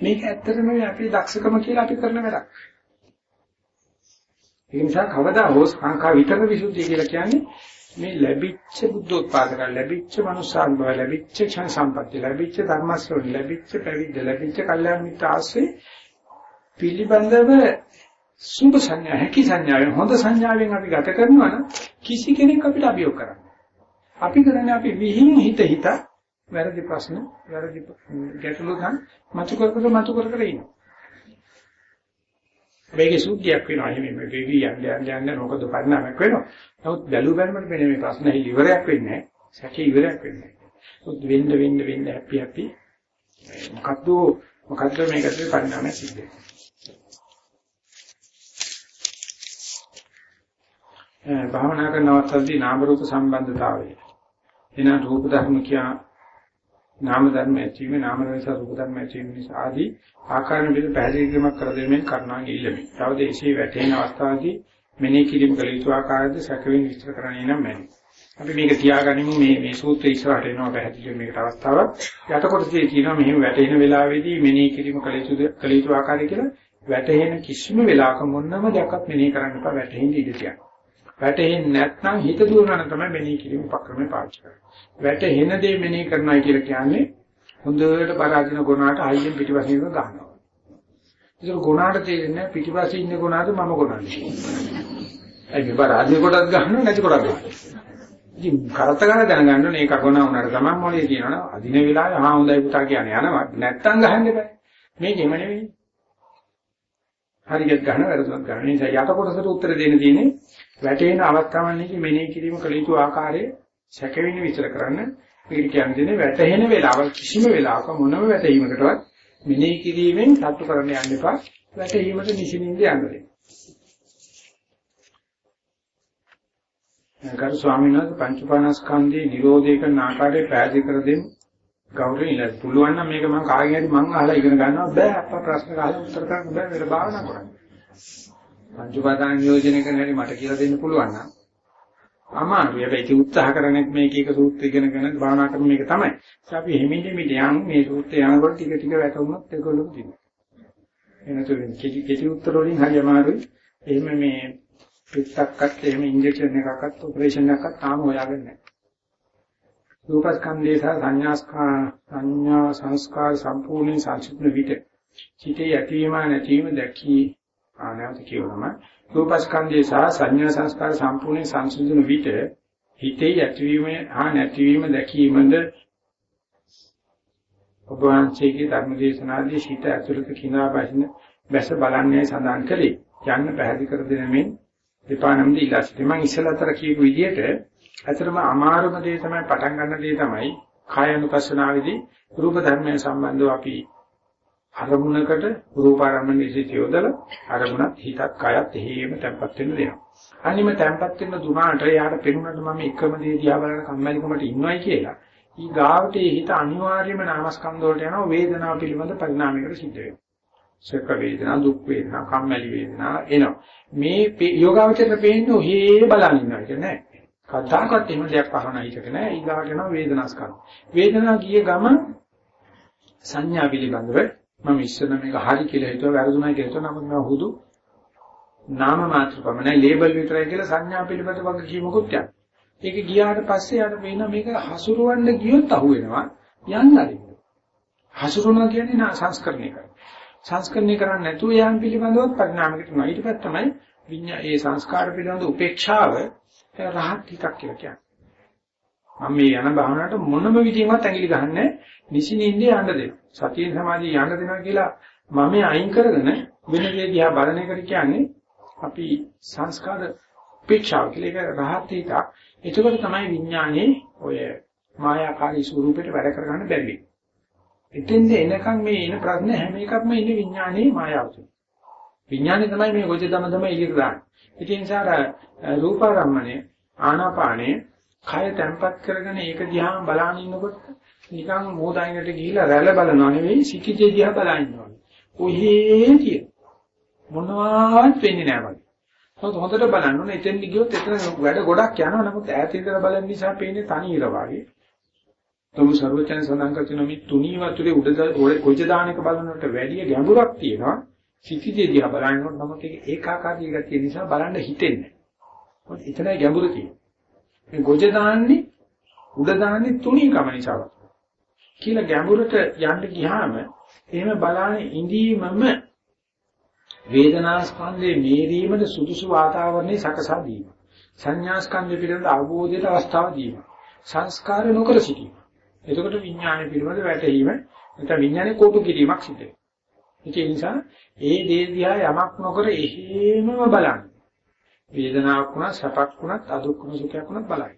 මේක ඇත්තටම අපේ දක්ෂකම කියලා අපි කරන වැඩක්. ඒ නිසා කවදා හෝ සංඛා විතර විසුද්ධිය කියලා කියන්නේ මේ ලැබිච්ච බුද්ධෝත්පාදක ලැබිච්ච මනුස්සාන්ව ලැබිච්ච ක්ෂණ සම්පත්‍ය ලැබිච්ච ධර්මස්වරණ ලැබිච්ච පැවිද්ද ලැබිච්ච කල්යාණ මිත්‍ර ආශ්‍රේ පිළිබඳව සුභ සංඥා හැකි සංඥාවෙන් හොඳ සංඥාවෙන් අපි ගත කරනවා නම් කිසි කෙනෙක් අපිට අභියෝග කරන්නේ. අපි කරන්නේ අපි විහිං හිත හිත වැරදි ප්‍රශ්න වැරදි ගැටලු ගන්න මතු කර කර මතු කර කර ඉන්නවා. මේකේ සුද්ධියක් වෙනවා. එහෙම මේ වෙවි යන්න යන්න යන්න මොකද පරිණාමයක් වෙනවා. නමුත් බැලු බැලමට මෙන්න මේ ප්‍රශ්න ඉවරයක් වෙන්නේ නැහැ. සැකේ ඉවරයක් වෙන්නේ නැහැ. උත් වෙන්න වෙන්න වෙන්න හැපි හැපි මොකද්ද මොකද්ද මේකට පරිණාමයක් සිද්ධ වෙන්නේ. භාවනා කරන අවස්ථාවේදී නාම රූප සම්බන්ධතාවය. එන රූප ධර්ම කියා නාම ධර්ම ඇතිවීම නාම නිසා රූප ධර්ම ඇතිවීම නිසා ආදී ආකාරණ විදිහට පැහැදිලි කිරීමක් කර දෙමින් කරුණාගේ ඉල්ලමි. තවද එසේ වැටෙන අවස්ථාවේදී මෙනෙහි කිරීම කළ යුතු ආකාරයද සැකවෙන් විස්තර කරන්නේ නම් මැනවි. අපි මේක තියාගනිමු මේ මේ සූත්‍රය ඉස්සරහට එනවා පැහැදිලි මේකට අවස්ථාවක්. යට කොටසේ කියනවා මෙහෙම වැටෙන වෙලාවේදී මෙනෙහි කිරීම කළ යුතු කළ යුතු ආකාරය කියලා වැටෙන කිසිම වෙලාවක මොනම දෙයක්වත් මෙනෙහි කරන්න එපා වැටෙන්න ඉඩ තියන්න. වැටෙන්නේ නැත්නම් හිත දුවනන තමයි මෙනෙහි කිරීම උපක්‍රමය පාවිච්චි කරන්නේ. වැටෙන දේ මෙනෙහි කරනවා කියලා කියන්නේ හොඳට පරාදින ගුණාට ආයෙත් පිටිපස්සින් ගන්නවා. ඒක ගුණාට තේරෙන්නේ පිටිපස්සේ ඉන්න ගුණාද මම ගුණාද. ඒ මේ පරාදින කොටත් ගන්නවා නැති කොටත් ගන්නවා. ඉතින් කරත ගන්න දැනගන්න ඕනේ ඒක ගුණ උනාට තමයි මොලේ කියනවා. අදින වෙලාවේ ආ හොඳයි පුතා කියන්නේ යනවා. නැත්තම් ගහන්න එපා. මේකෙම නෙවෙයි. හරියට ගන්න වැරදුනක් ගන්න. ඒ නිසා යට කොටසට උත්තර දෙන්න තියෙන්නේ වැටෙන අවස්ථාවන්දී මෙනෙහි කිරීම කළ යුතු ආකාරයේ සැකවින විතර කරන්න මේක කියන්නේ වැටහෙන වෙලාවල් කිසිම වෙලාවක මොනම වැටීමකටවත් මෙනෙහි කිරීමෙන් සතුට කරන්න යන්න එපා වැටීමට නිසින්ින්ද යන්න දෙන්න. ගරු ස්වාමීන් වහන්සේ පංචපානස්කන්ධයේ නිරෝධය කරන ආකාරය පැහැදිලි කර දෙන්න ගෞරවයෙන් ඉල්ලන්න. පුළුවන් නම් මේක මම කාගෙන් හරි මං අහලා ඉගෙන ගන්නවා බෑ අප්පා ප්‍රශ්න අහලා උත්තර කරන්න බෑ මේක භාවනා කරන්න. පංච උපාදාන නියෝජනය කරන හැටි මට කියලා දෙන්න පුළුවන් නම් අමාරුයි. හැබැයි ඒක උත්සාහ කරන්නේ මේක එක සූත්‍රය ඉගෙනගෙන භාවනා කරන මේක තමයි. ඒ අපි හිමින් හිමින් යන් මේ සූත්‍රය යනකොට ටික ටික වැටුනොත් ඒගොල්ලෝ දිනන. එනතු කෙටි කෙටි උත්තර වලින් හරි අමාරුයි. එහෙම මේ පිටක්කත් එහෙම ඉන්ජෙක්ෂන් එකක්වත් ඔපරේෂන් එකක්වත් තාම හොයාගන්නේ නැහැ. රූපස්කන්ධේ සහ සංඥාස්කා සංඥා සංස්කාර සම්පූර්ණ සංසිද්ධ විට චිතේ යටීම නැතිවීම දැකී ආනන්ත කියවම රූපස්කන්ධය සහ සංඥා සංස්කාර සම්පූර්ණ සංසිඳන විට හිතේ ඇතිවීම හා නැතිවීම දැකීමද ඔබ වහන්සේගේ ධර්මදේශනාදී සිත ඇතුළත කිනා බහින බැස බලන්නේ සඳහන් කළේ. යන්න පැහැදිලි කර දෙනමින් දෙපානම්ද ඉලා සිටීම මම ඉස්සලතර කියපු විදිහට ඇත්තටම අමාරුම දේ තමයි පටන් ගන්න දේ තමයි කාය අනුපස්සනාවේදී රූප ධර්මයන් සම්බන්ධව අපි අරමුණකට රූපාරම්මණය සිට යොදලා අරමුණත් හිතත් කයත් එහෙම තැම්පත් වෙන්න දෙනවා. අනිම තැම්පත් වෙන්න දුනාට යාට පෙනුනට මම එකම දේ දිහා බලන කම්මැලිකමට ඉන්නවයි කියලා. ඊ ගාවට ඒ හිත අනිවාර්යයෙන්ම නාමස්කන්ධ වලට යනවා වේදනාව පිළිබඳ පරිණාමයකට සිද්ධ වෙනවා. සුඛ වේදනා, දුක් වේදනා, කම්මැලි වේදනා එනවා. මේ යෝගාවචරයට පේන්නේ ඔහේ බලන් ඉන්නවා කියන්නේ නෑ. කතාවක්වත් එහෙම දෙයක් පහන හිතක නෑ. ඊ ගාවට යනවා වේදනාස්කන්ධ. වේදනාව ගිය ගමන් සංඥා පිළිබඳව මම ඉස්සර මේක හරි කියලා හිතුවා වැරදුණයි කියලා හිතුවා නමුත් මම හුදු නාම මාත්‍ර පමණයි ලේබල් විතරයි කියලා සංඥා පිළිබඳ වගේ කීමකුත් යනවා. ඒක ගියාට පස්සේ යාට වෙන මේක හසුරවන්න ගියොත් අහු වෙනවා යන්න අරින්න. හසුරවනවා කියන්නේ නා සංස්කරණය කරනවා. සංස්කරණය කරන්නේ නැතුව යාන් පිළිබඳව පරිණාමයකට යනවා. ඊට පස්සේ තමයි විඤ්ඤා ඒ සංස්කාර පිළිබඳ උපේක්ෂාව රහත් හිතක් කියලා කියන්නේ. මම මේ යන භාවනාවට මොනම විදිහකට ඇඟිලි ගහන්නේ නිසිනින්දේ යන්න දෙන්න. සතිය සමාධිය යන්න දෙනවා කියලා මම අයින් කරගෙන වෙන දේ දිහා බලන එකට කියන්නේ අපි සංස්කාර උපේක්ෂාව කියලා ඒක රහත් හිතක්. එතකොට තමයි විඥානේ ඔය මායාකාරී ස්වරූපයට වැඩ කරගන්න බැරි වෙන්නේ. එතෙන්ද එනකන් මේ එන ප්‍රශ්න හැම එකක්ම ඉන්නේ විඥානේ මායාවට. විඥානේ තමයි මේ ගොජ දම දම එළියට දාන්නේ. ඒ නිසා රූපාරම්මණය ආනාපානේ කය තැම්පත් කරගෙන ඒක දිහා බලන ඉන්නකොට නිකන් මෝදායිනට ගිහිලා රැළ බලනවා නෙවෙයි සිටිජේ දිහා බලන ඉන්නවා. ඔහේ තියෙන මොනවත් වෙන්නේ නැහැ වගේ. නමුත් හොඳට බලන්න ඕනේ එතෙන් ගියොත් එතන වැඩ ගොඩක් යනවා. නමුත් ඈත ඉඳලා බලන නිසා පේන්නේ තනි ඉර වගේ. තුමු ਸਰවචන සඳහන් කරන මේ තුනී වතුරේ උඩ කොච්ච දානක බලනකොට වැඩි ගැඹුරක් තියෙනවා. සිටිජේ දිහා බලනකොට නමුත් ඒක ඒකාකාරී ගතිය නිසා බලන්න හිතෙන්නේ. මොකද එතනයි ගැඹුර තියෙන්නේ. මේ ගොජ දාන්නේ උඩ දාන්නේ තුනීකම නිසා. කියලා ගැඹුරට යන්න ගියාම එහෙම බලානේ ඉඳීමම වේදනා ස්කන්ධයේ මේරීමට සුදුසු වාතාවරණය සකසා දීම. සංඥා ස්කන්ධය පිළිබඳ අවබෝධයට අවස්ථාව දීම. සංස්කාර නොකර සිටීම. එතකොට විඥානය පිළිබඳ වැටහීම නැත්නම් විඥානේ කෝටු කිරීමක් සිදු වෙනවා. ඒ නිසා ඒ දේ දිහා යමක් නොකර එහෙමම බලන්න. වේදනාවක් වුණා සැපක් වුණත් අදුක්කම සුඛයක් වුණත් බලන්න.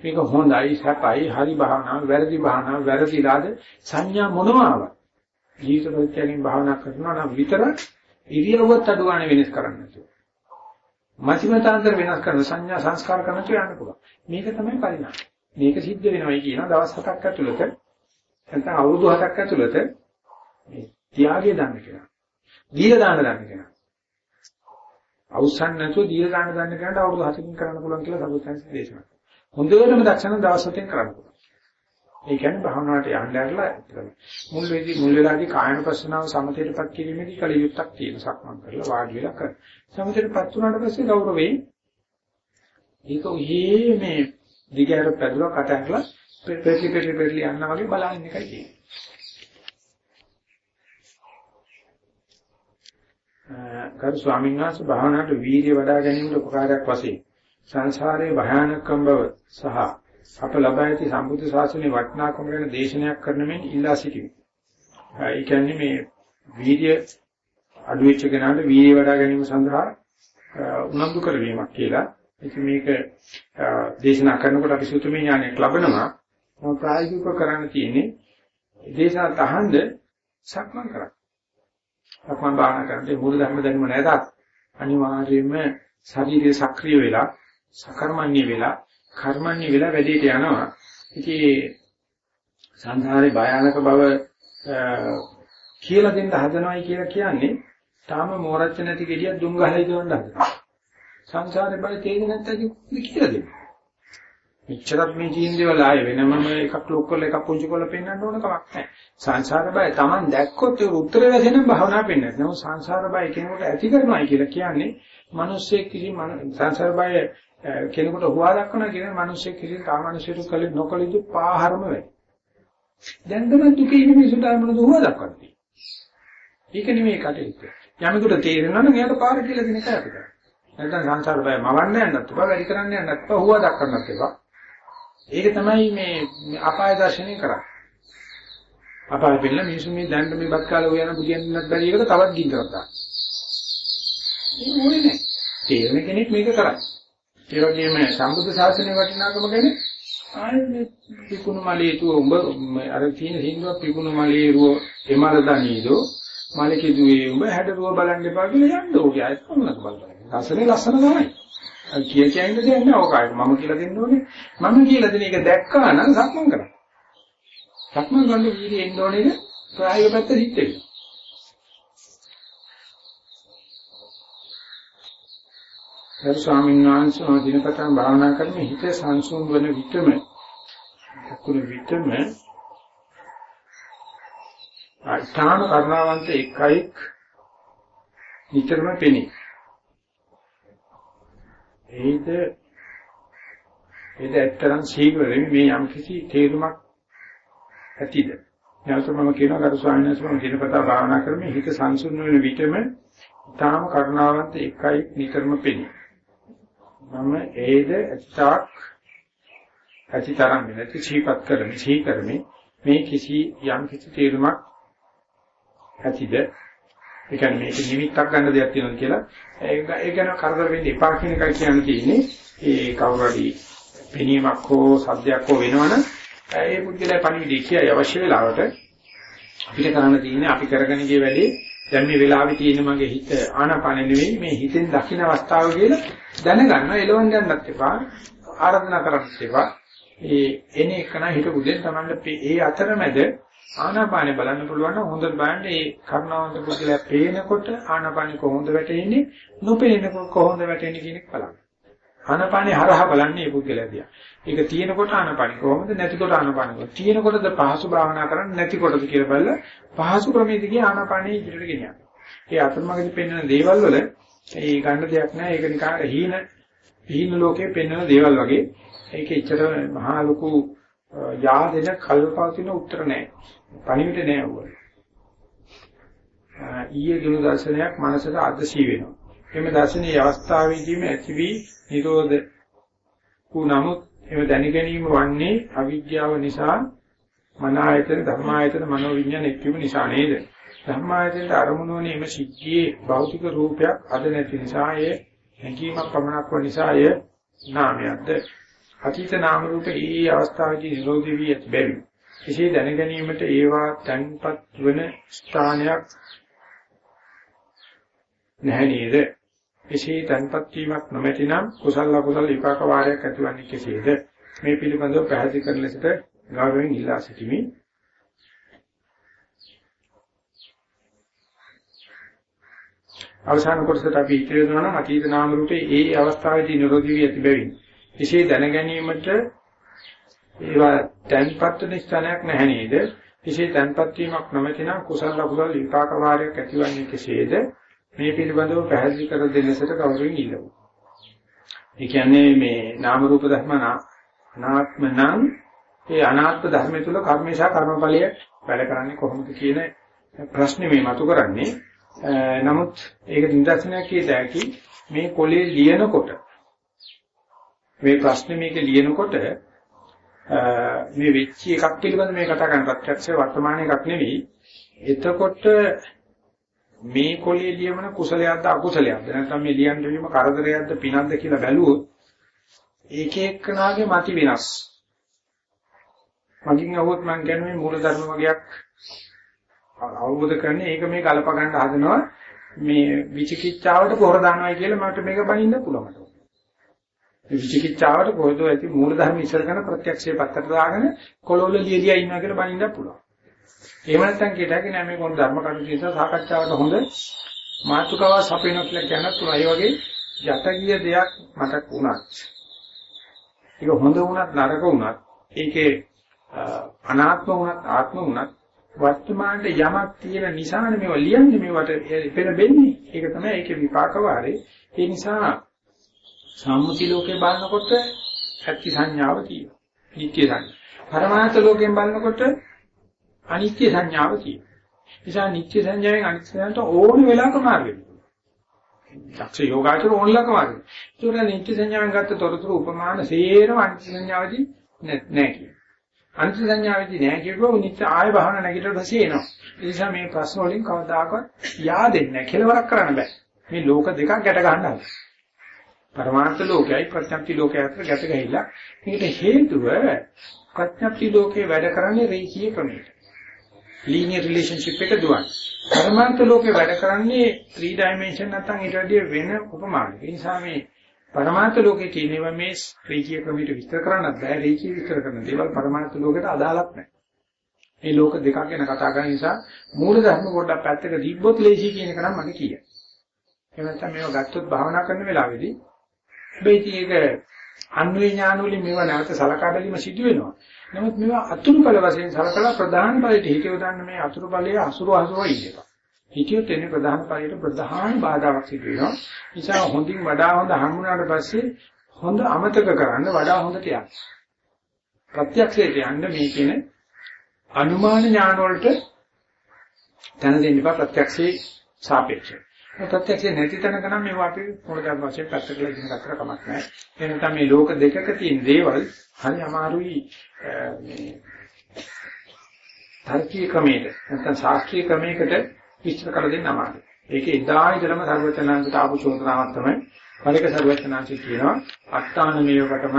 මේක හොඳයි සැපයි හරි භාවනාව වැරදි භාවනාව වැරදිලාද සංඥා මොනවාවත් ජීවිත ප්‍රත්‍යයෙන් භාවනා කරනවා නම් විතර ඉරියව්වත් අඩු ගන්න වෙනස් කරන්න නැතුව. මතිමතාන්තර වෙනස් කරන සංඥා සංස්කාර කරන තු යන්න පුළුවන්. මේක තමයි පරිණාමය. මේක සිද්ධ වෙනවයි කියනවා දවස් හතක් ඇතුළත නැත්නම් අවුරුදු හතක් ඇතුළත මේ ත්‍යාගය දන්න කෙනා. දීලා දාන්න දන්න කෙනා. අවසන් නැතුව දීලා දාන්න දන්න කෙනාට අවුරුදු 7කින් කරන්න පුළුවන් කියලා සබුත්සන්ස් දේශනා කරනවා. හොඳටම දක්ෂණ දවස් හතෙන් කරන්න පුළුවන්. ඒ කියන්නේ භාවනාවට යන්න ඇරලා මුල් වේදී මුල් වෙලාදී කායන ප්‍රශ්නාව සමතේටපත් කිරීමේදී කල යුත්තක් තියෙන සක්මන් කරලා වාඩි වෙලා කර. සමතේටපත් වුණාට පස්සේ ගෞරවේ ඒක උහි මේ දිගහැර පැදුවා කට ඇරලා පෙරලි පෙරලි පෙරලි යනවා වගේ බලන්න එකයි තියෙන්නේ. ගරු ස්වාමීන් වහන්සේ භාවනාවට වීර්ය වඩා ගැනීමට උපකාරයක් වශයෙන් සංසාරයේ භයානකම් බව සහ අප ලබා ඇති සම්බුද්ධ ශාසනයේ වටිනාකම ගැන දේශනයක් කරන මෙන් ඉල්ලා සිටිමි. ඒ කියන්නේ මේ වීර්ය අඩු වෙච්ච කෙනාට වීර්ය වඩා ගැනීම සඳහා උනන්දු කරවීමක් කියලා. ඉතින් මේක දේශනා කරනකොට අපි සුතුමේ ඥානයක් ලබනවා. මම ප්‍රායෝගිකව කරන්න තියෙන්නේ දේශනා තහඬ සක්මන් කරා. සක්මන් භාවනා කරද්දී මූල ධර්ම දැනුම නැතත් අනිවාර්යයෙන්ම ශරීරය සක්‍රිය වෙලා සකර්මණ්‍ය වෙලා කර්මන්නේ වෙලා වැඩේට යනවා. ඉතින් සංසාරේ භයානක බව කියලා දෙන්න හදනවයි කියලා කියන්නේ තාම මෝරච්ච නැති ගෙඩියක් දුම් ගහලා ඉදවන්න හදනවා. සංසාරේ බය තේරෙන්නේ නැත්නම් කියලා දෙන්න. මෙච්චරත් මේ ජීන් දේවල් ආයේ වෙනමම එකක් ලොක් කරලා එකක් පුංචි කරලා පෙන්වන්න ඕන කමක් නැහැ. සංසාර බය Taman දැක්කොත් ඒ උත්තර වැදෙන භාවනා පෙන්වන්නේ. නමුත් සංසාර බය කෙනෙකුට ඇති කරනවායි කියලා කියන්නේ මිනිස්සෙක් කිසි සංසාර බය කෙනෙකුට හුවා දක්වනවා කියන මිනිස්සෙක් කිසි කාමනුෂයට කල නොකල යුතු පාහරම වෙයි. දැන් තමයි දුකේ ඉන්න මිනිසුන්ට මොනද හුවා දක්වන්නේ. ඒක නෙමෙයි කටයුත්ත. යමෙකුට තේරෙනවා නම් එයාට පාර කියලා දෙන එකයි අපිට. නැත්නම් සංසාර බය මවන්න යන්නත් එපා, වැඩි කරන්න යන්නත් එපා, හුවා දක්වන්නත් එපා. ඒක තමයි මේ අපාය දර්ශනය කරන්නේ. අපාය පිළ මිනිස්සු මේ දැන් මේ බත් කාලේ උයන බුදියන්නත් බැරි එකට තවත් ගින්දරක් දාන්න. ඒක ඕනේ නැහැ. තේරෙන කෙනෙක් මේක කරන්නේ. ඒ වගේම සම්බුද්ධ ශාසනයේ වටිනාකම ගැන ආයේ මේ පිකුණු මලේ තුව උඹ අර තියෙන හින්දුව පිකුණු මලේ රුව එමල දනීදෝ මලකේ දුවේ උඹ හැඩරුව බලන්න එපා කියලා යන්න ඕකයි ආයෙත් කොහොමද බලන්නේ. ශාසනයේ ලස්සන තමයි. අර කිය කියන්නේ දෙයක් නෑ ඕකයි. මම කියලා දෙන්න ඕනේ. මම කියලා දෙන එක දැක්කා නම් සක්මන් කරන්න. සක්මන් කරන්න වීර්යය එන්න ඕනේ ප්‍රායෝගික පැත්ත හිට වෙනවා. ගරු ස්වාමීන් වහන්සේ මම දිනපතා භාවනා කරන්නේ හිත සංසුන් වන විටම කුණ විටම ආස්ථාන කරුණාවන්ත එකයික් නිතරම පෙනේ. ඒද ඒද ඇත්තරම් ශීඝ්‍රයෙන් මේ යම් කිසි තේරුමක් ඇතිද? නැවත මම කියනවා ගරු ස්වාමීන් වහන්සේ මම දිනපතා භාවනා කරමින් හිත සංසුන් වෙන විටම තාම කරුණාවන්ත එකයි නිතරම පෙනේ. මම ඒද අත්‍යක් අචිතරම් නැති සීපත් කරමි සී කරමි මේ කිසි යම් කිසි තේරුමක් ඇතිද ඒ කියන්නේ මේක නිමිත්තක් ගන්න දෙයක් තියෙනවා කියලා. ඒක ඒ ගැන කරදර වෙන්න එපා කියන එකයි කියන්න තියෙන්නේ. ඒ කවුරු හරි පෙනීමක් හෝ සද්දයක් හෝ වෙනවනම් ඒ පුද්ගලයා පණිවිඩය කියයි අවශ්‍ය වෙලාවට. අපිට කරන්න තියෙන්නේ අපි කරගෙන ගිය වැඩේ දැන් මේ වෙලාවේ තියෙන මගේ හිත ආනාපාන නෙවෙයි මේ හිතෙන් දකින්න අවස්ථාව කියලා දැනගන්න එලවන් යන්නත් එපා ආරාධනා කරන්නත් එපා. ඒ එනේ එකන හිතපු දෙන් තමයි ඒ අතරමැද ආනාපානේ බලන්න පුළුවන් නම් හොඳට බලන්න ඒ කර්ණාවන්ත පුද්ගලයා පේනකොට ආනාපානේ කොහොමද වැටෙන්නේ නොපේනකොට කොහොමද වැටෙන්නේ කියන එක බලන්න ආනාපානේ හරහා බලන්නේ මේ පුද්ගලයා දිහා. ඒක තියෙනකොට ආනාපානේ කොහොමද නැතිකොට ආනාපානේ කොහොමද? තියෙනකොටද පහසු භාවනා කරන්නේ නැතිකොටද කියලා බලලා පහසු ක්‍රමයේදී ගිය ආනාපානේ ඉදිරියට ගෙනියන්න. ඒ අතරමඟදී පෙන්වන දේවල් වල ඒ ගන්න දෙයක් නැහැ. ඒක නිකන් හීන හීන ලෝකේ පෙන්වන දේවල් වගේ. ඒක එච්චර මහා ලොකු යාදෙන කල්පවතින උත්තර නැහැ. පණිවිඩ නැහැ උගල. ඊයේ දුන දර්ශනයක් මනසට අදසී වෙනවා. එimhe දර්ශනීය අවස්ථාවේදීම ඇති වී නිරෝධ වූ නමුත් එම දැන ගැනීම වන්නේ අවිද්‍යාව නිසා මන ආයතන ධර්ම ආයතන මනෝ විඥාන එක්වීම නිසා නේද ධර්ම ආයතනට අරමුණු වන එම සිද්ධියේ භෞතික රූපයක් අද නැති නිසා එය හැඟීමක් පමණක් වන නිසා එය නාමයක්ද අතීත නාම රූප ඒ අවස්ථාවේදී නිරෝධී වී ඇති බැරි එසේ දැන ගැනීමට ඒවා තන්පත් වන ස්ථානයක් නැහැ නේද එසේ තන්පත් වීමක් නොමැතිනම් කුසල අකුසල විපාක වාරයක් ඇතිවන්නේ කෙසේද? මේ පිළිබඳව පැහැදිලි කරන ලෙසට ගෞරවයෙන් ඉල්ලා සිටිමි. අවසාන කොටසට අපි ඉතිරි වෙනවා නම් අතීත නාම රූපේ ඒ අවස්ථාවේදී නිරෝධී වී ඇති බැවින් එසේ දැන ගැනීමට ඒවා තන්පත් වෙන ස්ථානයක් නැහැ නේද? එසේ තන්පත් වීමක් නොමැතිනම් කුසල අකුසල විපාක වාරයක් ඇතිවන්නේ කෙසේද? මේ පිළිබඳව පැහැදිලි කර දෙන්නසට කවුරුන් ඉල්ලමු. ඒ කියන්නේ මේ නාම රූප ධර්ම අනාත්ම නම් ඒ අනාත්ම ධර්මය තුල කර්මේශා කර්මඵලය වැඩ කරන්නේ කොහොමද කියන ප්‍රශ්නේ මේ මතු කරන්නේ. නමුත් ඒක නිදර්ශනයක් කිය တဲ့ කි මේ කොලේ ලියනකොට මේ ප්‍රශ්නේ මේක ලියනකොට මේ වෙච්ච එකක් පිළිබඳ මේ කතා කරන ප්‍රත්‍යක්ෂ වර්තමාන එකක් නෙවෙයි. එතකොට මේ කොලේ ලියමන කුසලයක්ද අකුසලයක්ද නැත්නම් මේ ලියන්න වීම කරදරයක්ද පිනක්ද කියලා බැලුවොත් ඒක එක්කනාගේ mati වෙනස්. මගින් අහුවොත් මම කියන්නේ මූල ධර්ම වගේක් අවබෝධ කරන්නේ ඒක මේ ගලප ගන්න හදනවා මේ විචිකිච්ඡාවට පොහොර දානවායි කියලා මට මේක බනින්න පුළුවන් මට. මේ විචිකිච්ඡාවට පොහොර ඇති මූල ධර්ම ඉස්සර කරන ප්‍රත්‍යක්ෂයේ පැත්තට දාගෙන කොළවල ලියලියා ඉන්නවා කියලා බනින්න පුළුවන්. එහෙම නැත්නම් කියතයි නෑ මේ කොහොම ධර්ම කටයුතු නිසා සාකච්ඡාවට හොඳ මාතෘකාවක් සපයනවා කියලා කියනත් තුන ඒ වගේ යටගිය දෙයක් මතක් වුණත් ඒක හොඳ වුණත් නරක වුණත් ඒකේ අනාත්ම වුණත් ආත්ම වුණත් වර්තමානයේ යමක් තියෙන නිසානේ මේවා ලියන්නේ මේවට පෙර වෙන්නේ ඒක තමයි ඒකේ විපාක වාරේ ඒ නිසා සම්මුති ලෝකේ බලනකොට ඇත්ති සංඥාව තියෙනවා නිත්‍ය සංඥා පරමාර්ථ ලෝකයෙන් බලනකොට අනිත්‍ය සංඥාව තියෙනවා. නිසා නිත්‍ය සංඥාවෙන් අනිත්‍ය සංඥාට ඕන වෙලාවක මාර්ගෙ. දක්ෂ යෝගාචර ඕනලක මාර්ගෙ. ඒතර නිත්‍ය සංඥාවෙන් ගත්ත තොරතුරු උපමාන සේරම අනිත්‍ය සංඥාවදී නැහැ කියන. අනිත්‍ය සංඥාවදී නැහැ කියපුවා නිත්‍ය ආය භාවන නැගිටලා පස්සේ එනවා. ඒ නිසා මේ ප්‍රශ්න වලින් කවදාකවත් yaadෙන්නේ නැහැ. කෙලවරක් කරන්න බෑ. මේ ලෝක දෙකක් ගැට ගන්නවා. පරමාර්ථ ලෝකයයි ප්‍රත්‍යක්ෂ ලෝකයයි අතර ගැට ගහිලා මේකට හේතුව ප්‍රත්‍යක්ෂ ලෝකේ වැඩ කරන්නේ රේඛීය ක්‍රමයට. linear relationship එක දුවන්නේ. පරමාර්ථ ලෝකේ වැඩ කරන්නේ 3 dimension නැත්නම් ඊට වැඩිය වෙන උපමානක. ඒ නිසා මේ පරමාර්ථ ලෝකේ තියෙනවා මේ රේඛීය ක්‍රමයට විස්තර කරන්නත් බෑ. රේඛීය විස්තර කරන දේවල් පරමාර්ථ ලෝකයට අදාළක් නැහැ. මේ ලෝක දෙකක් ගැන කතා කරන නිසා මූල ධර්ම පොඩ්ඩක් පැත්තක දීබ්බොත් ලේසි කියන එක නම් මම කියයි. එහෙම නැත්නම් මේව ගත්තොත් භාවනා කරන වෙලාවේදී හැබැයි ඒක අන්වේ ඥාන වලින් මේවා නැවත සලකා බැලීම සිදු වෙනවා. නමුත් මේවා අතුරු බල වශයෙන් සලකලා ප්‍රධාන බලයට හිතියෝ දාන්න මේ අතුරු බලයේ අසුරු අසුරු ඉන්නවා. හිතියොත් එන්නේ ප්‍රධාන බලයට ප්‍රධාන බාධාවක් සිදු වෙනවා. නිසා හොඳින් වඩා හොඳ හම්බුනාට පස්සේ හොඳ අමතක කරන්න වඩා හොඳට යන්න. ප්‍රත්‍යක්ෂයට යන්න මේ කියන අනුමාන ඥාන වලට තන දෙන්න එපා ප්‍රත්‍යක්ෂේ සාපේක්ෂයි. ප්‍රත්‍යක්ෂේ නැති තැනක නම් මේවා අපි පොළොදක් වශයෙන් පැත්තකට ඉගෙන ගන්නතර කමක් නැහැ. ඒ නැත්නම් මේ ලෝක දෙකක තියෙන දේවල් හරි අමාරුයි මේ තර්කීය ක්‍රමයකට නැත්නම් ශාස්ත්‍රීය ක්‍රමයකට විස්තර කර දෙන්න අමාරුයි. ඒකේ එදා ඉඳලම සර්වචනාංශට ආපු චෝදනාවක් තමයි පරික සර්වචනාංශය කියනවා අත්තානමේවකටම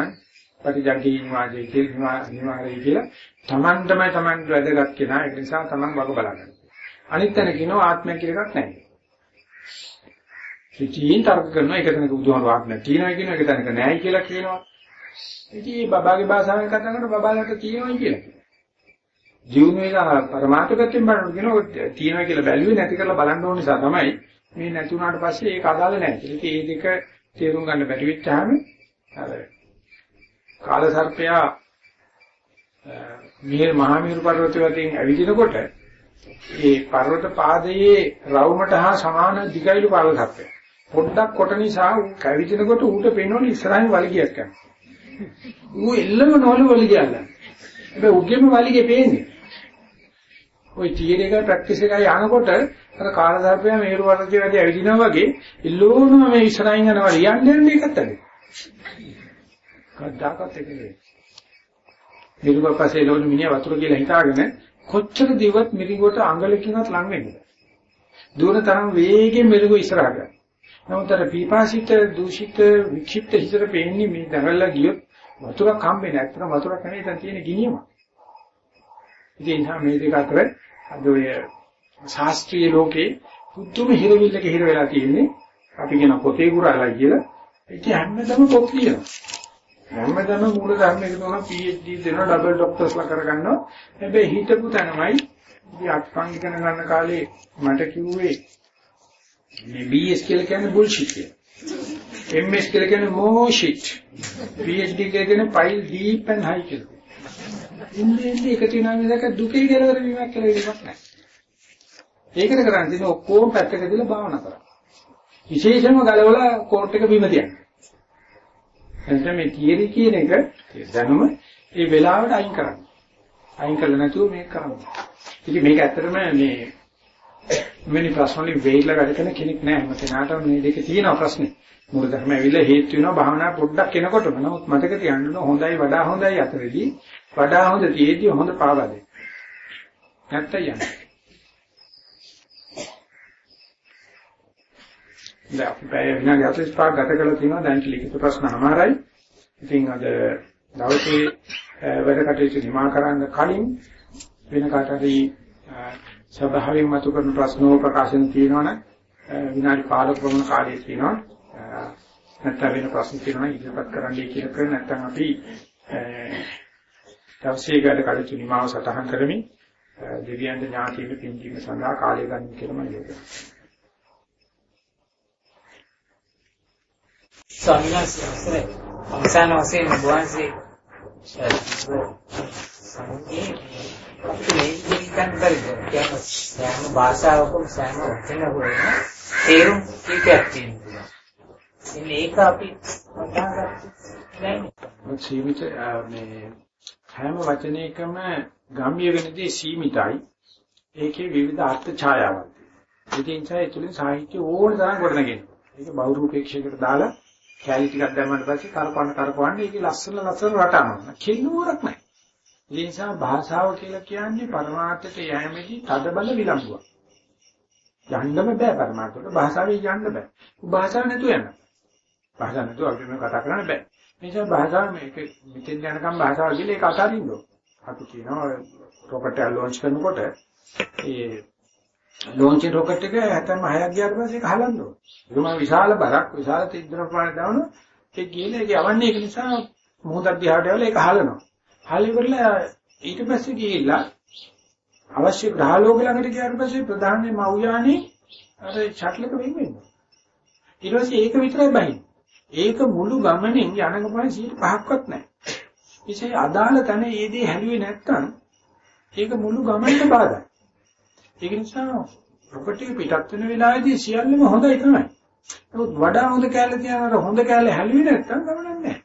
ප්‍රතිජග්ගී නිවාජේ කියලා නිවාරේ කියලා Taman තමයි Taman වැදගත් කෙනා ඒක නිසා Taman වග බලන්න. අනිත් තැන කියනවා ආත්මය කියලා එකක් නැහැ. ඉතින් තර්ක කරනවා එක තැනක බුදුහාම වාක්‍ය තියෙනවා කියන එක තැනක නැහැ කියලා කියනවා. ඉතින් මේ බබාගේ භාෂාවෙන් කතා කරනකොට බබාලට තියෙනවා කියලා. ජීවුන වේලා පරමාර්ථ පැත්තෙන් බලනකොට කියනවා තියෙනවා කියලා බැලුවේ නැති කරලා බලන්න ඕන නිසා තමයි මේ නැති වුණාට පස්සේ ඒක අදාළ නැහැ. ඉතින් මේ දෙක තේරුම් ගන්න බැරි වෙච්චාම අර කාල සර්පයා මිහිර මහා මිහිර පර්වතය වතින් ඇවිදිනකොට ඒ පර්වත පාදයේ රවුමට හා සමාන දිගයිලු කාල සර්පය. පොඩ්ඩක් කොට නිසා කැවිදිනකොට ඌට පේනවලු ඉස්සරහින් වලිගයක් යනවා. ඌ එල්ලම නෝලු වලිගයක් ගන්න. හැබැයි උගෙම වලිගේ පේන්නේ. ওই තීර එක ප්‍රැක්ටිස් එකයි යනකොට අර කාලසර්පයා මේරු වර්ගයේ වැඩි ඇවිදිනවා වගේ ඉල්ලෝනම මේ ඉස්සරහින් යනවා යන්නේ යන්නේ එකත් ඇති. කද්දාකත් එකනේ. මිරිඟුව පස්සේ ලෝණ මිනිහ වතුර කියලා හිතාගෙන කොච්චර දිවත් මිරිඟුවට අඟලකින්වත් ලං වෙන්නේ. දුවන තරම් වේගෙන් මිරිඟුව ඉස්සරහට. නමුත් අර පීපාසිත දූෂිත වික්ෂිප්ත හිතට පේන්නේ මේ දඟලලා ගියොත් වතුරක් හම්බෙන්නේ නැත්නම් වතුරක් නෙවෙයි දැන් තියෙන ගිනියම. ඉතින් මේ දෙක අතර අද ඔය ශාස්ත්‍රීය ලෝකේ පුදුම හිරවිල්ලක හිර වෙලා තියෙන්නේ. අපි කියන පොතේ ගුරාලා කියලා. ඒක හැමදම පොත් කියනවා හැමදම මූල ධර්මයක තෝරන PhD දෙනවා ඩබල් ડોක්ටර්ස්ලා කරගන්නවා. හැබැයි හිතපු තැනමයි ඉතින් අත්පන් ඉගෙන ගන්න කාලේ මට කිව්වේ මේ BS කියලා කියන්නේ බුල්ෂිට් කියලා MS කියලා කියන්නේ මොෂිට් PhD කියලා කියන්නේ පයිල් ඩීප් ඇන්ඩ් හයි කියලා ඉන්නේ ඉන්නේ එකතු වෙනා මිසක දුකේ කෙලවර වීමක් කියලා එකක් නැහැ. ඒකට කරන්නේ තියෙන ඔක්කොම පැත්තක දාලා භාවනා කරා. විශේෂයෙන්ම ගලවලා කෝට් එක බිම තියන්න. එතන මේ තියරි කියන එක දැනුම ඒ වෙලාවට අයින් කරන්න. අයින් කළා නැතුව මේක කරන්න. ඉතින් මේක ඇත්තටම මේ මෙවැනි ප්‍රශ්න වලින් වෙයිලා වැඩ කරන කෙනෙක් නෑ. හැම කෙනාටම මේ දෙකේ තියෙන ප්‍රශ්නේ. මූල ධර්ම ඇවිල්ලා හේතු වෙනවා භාවනා පොඩ්ඩක් එනකොටම. නමුත් මතක තියාගන්න හොඳයි වඩා හොඳයි අතරේදී වඩා හොඳ තියේදී හොඳ පාවා දෙන්න. නැත්තම් යන්න. දැන් අපි පැය විනාඩි 45ක් ගත කරලා තියෙනවා දැන් ලිඛිත ප්‍රශ්න අමාරයි. ඉතින් අද දවසේ වැඩ කටයුතු නිමා කරන්න කලින් වෙන කාට හරි සභාවෙන් මතු කරන ප්‍රශ්න ප්‍රකාශන තියෙනවනම් විනාඩි 15ක පමණ කාලය තියෙනවා. නැත්නම් වෙන ප්‍රශ්න තියෙනවා ඉදිරිපත් කරන්නයි කියලා කරේ නැත්නම් අපි දවසේ ගත කටයුතු නිමාව සටහන් කරමින් දෙවියන්ට ඥාතියින් පින්දීම සඳහා කාලය ගන්න කියලා මම කියනවා. සම්මාසය අවසාන වශයෙන් වහන්සේ සංගේ මේ ඉතින් බරිද කියන සෑම භාෂාවකම සෑම වචනවකම තේරුම් කීපයක් තියෙනවා. ඉතින් ඒක අපි වටහාගත්තේ නැහැ. සීමිත මේ හැම වචනයකම ගම්ම්‍ය වෙනදී සීමිතයි. ඒකේ විවිධ අර්ථ ඡායාවක් තියෙනවා. ඉතින් ඒ තුලින් සාහිත්‍ය ඕන තරම් ගොඩනගෙනවා. ඒක බහුරූපේක්ෂයකට දාලා කැලි ටිකක් දැම්මට පස්සේ කරපන්න කරපවන්න ඒකේ ලස්සන ලස්සන රටාවක්. කිනුවරක් නැහැ. ඒ නිසා භාෂාව කියලා කියන්නේ පරමාර්ථයට යෑමේදී තදබල විලංගුවක්. යන්නම බෑ පරමාර්ථයට භාෂාවෙන් යන්න බෑ. භාෂාව නැතුව යන්න. භාෂාව නැතුව අපිට මේ කතා කරන්න බෑ. නිසා භාෂාව මේක මෙතෙන් යනකම් භාෂාව කියලා ඒක අතාරින්න ඕන. අපි කියනවා රොකට් එක ලොන්ච් කරනකොට ඒ ලොන්ච් රොකට් එක හැතැම්ම 6ක් ගියාට පස්සේ ඒක හලන්න ඕන. ඒක මම විශාල බරක් විශාල තිද්දන ප්‍රමාණයක් දාන ඒක ගිහලා ඒක යවන්නේ ඒක නිසා මොහොතක් දිහාට යවලා ඒක හලනවා. හලිවරලා ඊට පස්සේ ගිහිල්ලා අවශ්‍ය ග්‍රහලෝක ළඟට ගියාට පස්සේ ප්‍රධානම මව්යානේ අර ෂට්ලක වෙන් වෙනවා. ඊට පස්සේ ඒක විතරයි බහින්නේ. ඒක මුළු ගමනෙන් යන ගමන 5ක්වත් නැහැ. ඉතින් අදාළ තැන ඒ දේ හැලුවේ නැත්තම් ඒක මුළු ගමනට බාධායි. ඒක නිසා රොකට් එක පිටත් වෙන වෙලාවේදී සියල්ලම හොඳයි තමයි. නමුත් වඩා හොඳ කැලේ තියනකට හොඳ කැලේ හැලුවේ නැත්තම් ගමනක් නැහැ.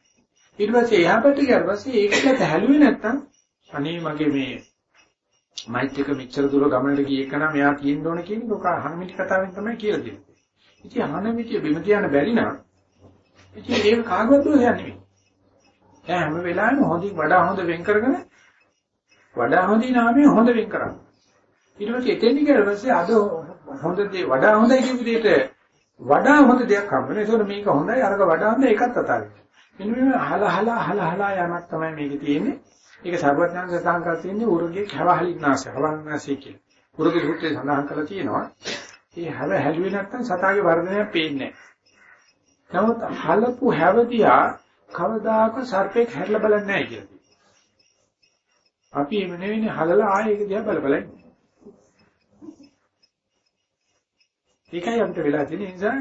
ඊට පස්සේ එහා පැත්තට ගියාට පස්සේ ඒකට හැලුවේ නැත්තම් අනේ මගේ මේ මයිත් එක මෙච්චර දුර ගමනට ගිය එක නම් මෙයා තියෙන්න ඕන කියන එක අහනමිටි කතාවෙන් තමයි කියලා දෙන්නේ. ඉතින් අහනමිටි බිම තියන්න බැරි නම් ඉතින් ඒක කාගවත් දෝෂයක් නෙමෙයි. එයා හැම වෙලාවෙම හොඳින් වඩා හොඳ වෙන් කරගෙන වඩා හොඳින් නාමයෙන් හොඳ වෙන් කරන්නේ. ඊට පස්සේ එතෙන්දි කියලා පස්සේ අද හොඳ දේ වඩා හොඳයි කියපු දෙයට වඩා හොඳ දෙයක් හම්බෙනවා. ඒකෝර මේක හොඳයි අරක වඩා හොඳ එකත් අතාරින්න. මෙන්න මේ හලහලා හලහලා යමක් තමයි මේකේ තියෙන්නේ. ඒක සර්වඥාන් සඳහන් කරලා තියෙන්නේ උරුගේ කවහලින්නාසය, හවන්නාසය කියලා. උරුගේ සූත්‍රයේ සඳහන් කරලා තියෙනවා. මේ හැව හැලුවේ නැත්නම් සතාගේ වර්ධනයක් පේන්නේ නැහැ. නමුත් හලපු හැවදියා කවදාක සර්පෙක් හැරලා බලන්නේ නැහැ කියලා. අපි එමෙ නෙවෙයි හලලා ආයේ ඒක දිහා බල බල ඉන්නේ. ඒකයි අපිට වෙලා තියෙන නිසා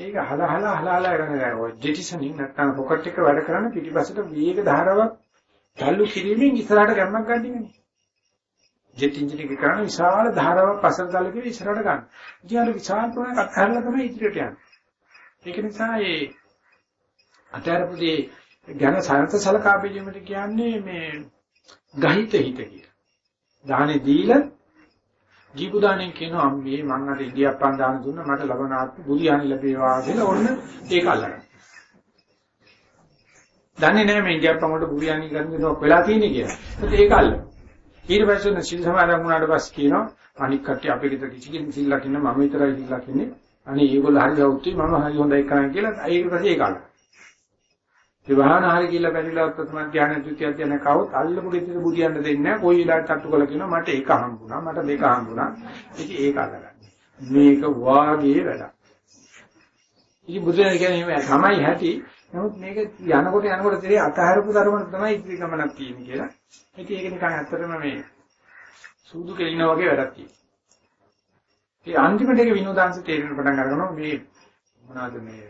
ඒක හලහලා හලහලා යන ඔය ජෙටිසනින් නැත්නම් පොකට් එක වැඩ කරන පිටිපස්සට වේග ධාරාවක් තල්ලු කිරීමෙන් ඉස්සරහට ගමනක් ගන්නනේ. ජෙට් එන්ජින් එක කරන විශාල ධාරාවක් පස්සට දාලා කියලා ඉස්සරහට ගන්න. ඉතින් අර විශාල ප්‍රමාණයක් අත්හැරලා තමයි ඉදිරියට යන්නේ. ඒක නිසා මේ අත්හැරපුදී ගැන සාර්ථක සලකා බැලීමට කියන්නේ මේ ගහිත හිත කියලා. දාහනේ දීලා ජීපු දාණයෙන් කියනවා අම්මේ මං අර ඉන්දියාප්පන් දාන දුන්නා මට ලබන ආත්ම බුරියානි ලැබේවා කියලා ඔන්න ඒක අල්ලගන්න. දන්නේ නැහැ මේ ඉන්දියාප්පන් වලට බුරියානි ගන්න දෙනවක් වෙලා තියෙන්නේ කියලා. ඒත් ඒක අල්ල. ඊට පස්සේ සිල් සමාදන් වුණාට පස්සේ කියනවා අනික් කට්ටිය අපේ ගෙදර කිසි කෙනෙක් සිල් ලකින්න මම විතරයි සිල් ලකින්නේ. අනේ ඒගොල්ලෝ හරි ගෞතුයි මම හරි හොඳයි කරන්නේ කියලා ඒක පස්සේ ඒක අල්ල. ඒ වහන හරි කියලා බැරිලා උත්තම ධානය ත්‍ෘතිය ධානය කවුත් අල්ලපු ගෙදර බුදියන්න දෙන්නේ නැහැ. කොයි වෙලාවට තට්ටු කළා කියනවා මට එක හම්බුණා මට දෙක හම්බුණා. ඉතින් ඒක අල්ලගන්න. මේක වාගේ වැඩක්. ඉතින් බුදුන් කියන්නේ තමයි හැටි. නමුත් මේක යනකොට යනකොට තේරෙයි අතහැරපු ධර්මයක් තමයි ඉතිරි ගමනක් තියෙන්නේ කියලා. ඉතින් ඒක නිකන් ඇත්තටම මේ සූදු කෙලිනා වගේ වැඩක් තියෙනවා. ඒ අන්තිමට ඒක විනෝදාංශ තේරෙන පටන් ගන්නවා මේ මොනවද මේ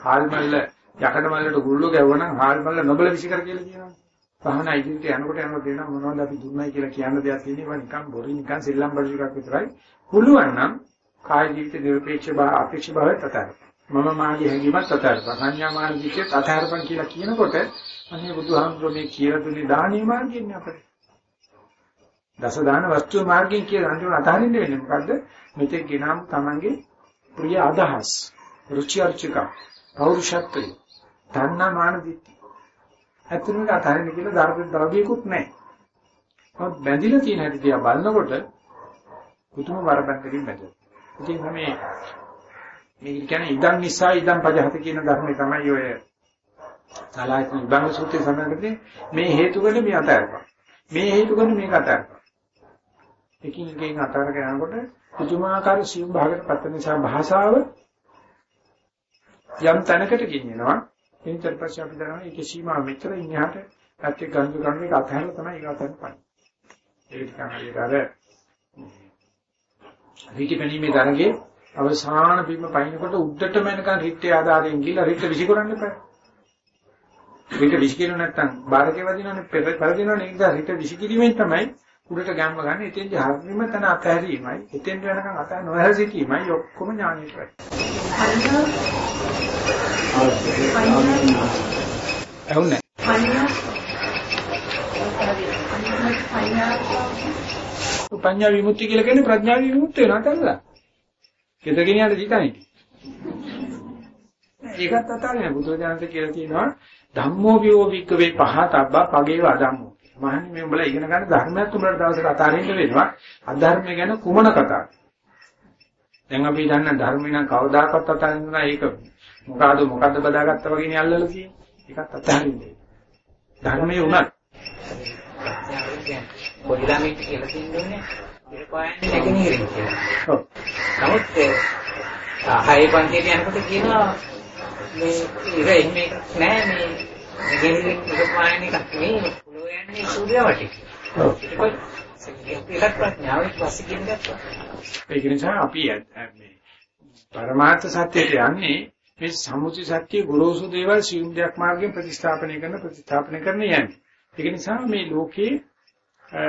හාල් මල්ල යකඩ මල්ලට ගුල්ල ගැවුවනම් හාල් මල්ල නොබල විසිකර කියලා කියනවා. පහන ඉදිරියට යනකොට යනකොට දෙනවා මොනවද අපි දුන්නයි කියලා කියන්න දෙයක් තියෙනවා නිකන් බොරි නිකන් සෙල්ලම් බඩු එකක් විතරයි. පුළුවන් නම් කාය ජීවිත නිර්පේක්ෂ භාව අපේක්ෂ භාවය තතර. මම මාගේ හැඟීමත් තතර. සංඥා මාන ජීවිතය තතරපන් කියලා කියනකොට අනේ බුදුහාමුදුරුවෝ මේ කියලා දුන්නේ දානීය මාර්ගයෙන් අපිට. දස දාන වස්තු මාර්ගයෙන් කියලා අන්තිමට අතහරින්න වෙන්නේ මොකද්ද? මෙතෙක් ගෙනම් තමන්ගේ ප්‍රිය අදහස්, රුචි අරුචික, පෞරුෂත්වය, තණ්හා මාන දිට්ඨි. ඇත්තටම අතහරින්න කියලා ධර්ම ද්‍රව්‍යයකුත් නැහැ. මොකද බැඳිලා තියෙන හැටි දිහා බලනකොට පුදුම වරබන්දකින් බැඳෙනවා. ඉතින් මේ මේ කියන්නේ ඉදන් නිසා ඉදන් පජහත කියන ධර්මය තමයි ඔය සලායතන විභංග සූත්‍රයේ සඳහන් කරන්නේ මේ හේතුවල මේ අතහැරපන්. මේ හේතුවල මේක අතහැරපන්. එකින් එකකින් අතහැරගෙන යනකොට පුදුමාකාර සියුම් භාගයට පත් නිසා භාෂාව යම් තැනකට ගෙනියනවා. එනිතර පස්සේ අපි දන්නවා ඒකේ සීමා මෙතර ඉන්නහට ඇත්තේ ගංගු ගන්න එක අතහැරලා තමයි ඒක අතහැරපන්නේ. ඒක නිකන් හරියට අර රීතිපැනීමේ දරගේ අවසාන බිම පයින්නකොට උඩටම එනකන් රිට්ටේ ආධාරයෙන් ගිහලා රිට්ට විසිකරන්න එපා. රිට්ට විසිකිරු නැත්තම් බාරකේ වදිනවනේ පෙරදිනවනේ ඒක රිට්ට විසිකිරීමෙන් තමයි උඩට ගැම්ම ගන්න. එතෙන්දි හරියම තන අතහැරීමයි. එතෙන්ට යනකම් අත නොහැර සිටීමයි ඔක්කොම ඥානෙට වැඩි. ඇහුන්නේ. පඤ්ඤා විමුක්ති කියලා කියන්නේ ප්‍රඥා විමුක්ති වෙනවා තනලා. කෙතගෙන යන දිතයි. ඒකත් අතාරින බුදුරජාණන් කියලා කියනවා ධම්මෝ විෝ වික්කවේ පහතබ්බා පගේව අධම්මෝ. මහන්නේ මේ උඹලා ඉගෙන ගන්න ධර්මයක් උඹලට දවසට අතාරින්න වෙනවා. අධර්ම ගැන කුමන කතාවක්. දැන් අපි දන්න ධර්ම නම් කවදාකවත් අතාරින්න නෑ ඒක මොකಾದ මොකද්ද බදාගත්තා වගේ නේ අල්ලලා තියෙන්නේ. ඒකත් අතාරින්නේ. ධර්මයේ උනත් පොඩි ළමයිට කියලා තියෙන්නේ ඒක පායන්නේ නැගෙනහිරින් කියලා. ඔව්. නමුත් හය පන්තියට යනකොට කියනවා මේ ඉර එන්නේ නෑ මේ නැගෙනහිරින් එක පායන්නේ එකක් නෙමෙයි. පොළොව යන්නේ සූර්යවටේ. ඔව්. ඒක ප්‍රඥාවේ පස්සේ කියන ගත්තා. ඒක නිසා අපි මේ පරමාර්ථ සත්‍යයට යන්නේ මේ සම්මුති සත්‍ය ගොරෝසු දේවල් සියුම් දෙයක් මාර්ගයෙන් ප්‍රතිස්ථාපනය කරන ප්‍රතිස්ථාපනය කරන යන්නේ. ඒක නිසා මේ ලෝකේ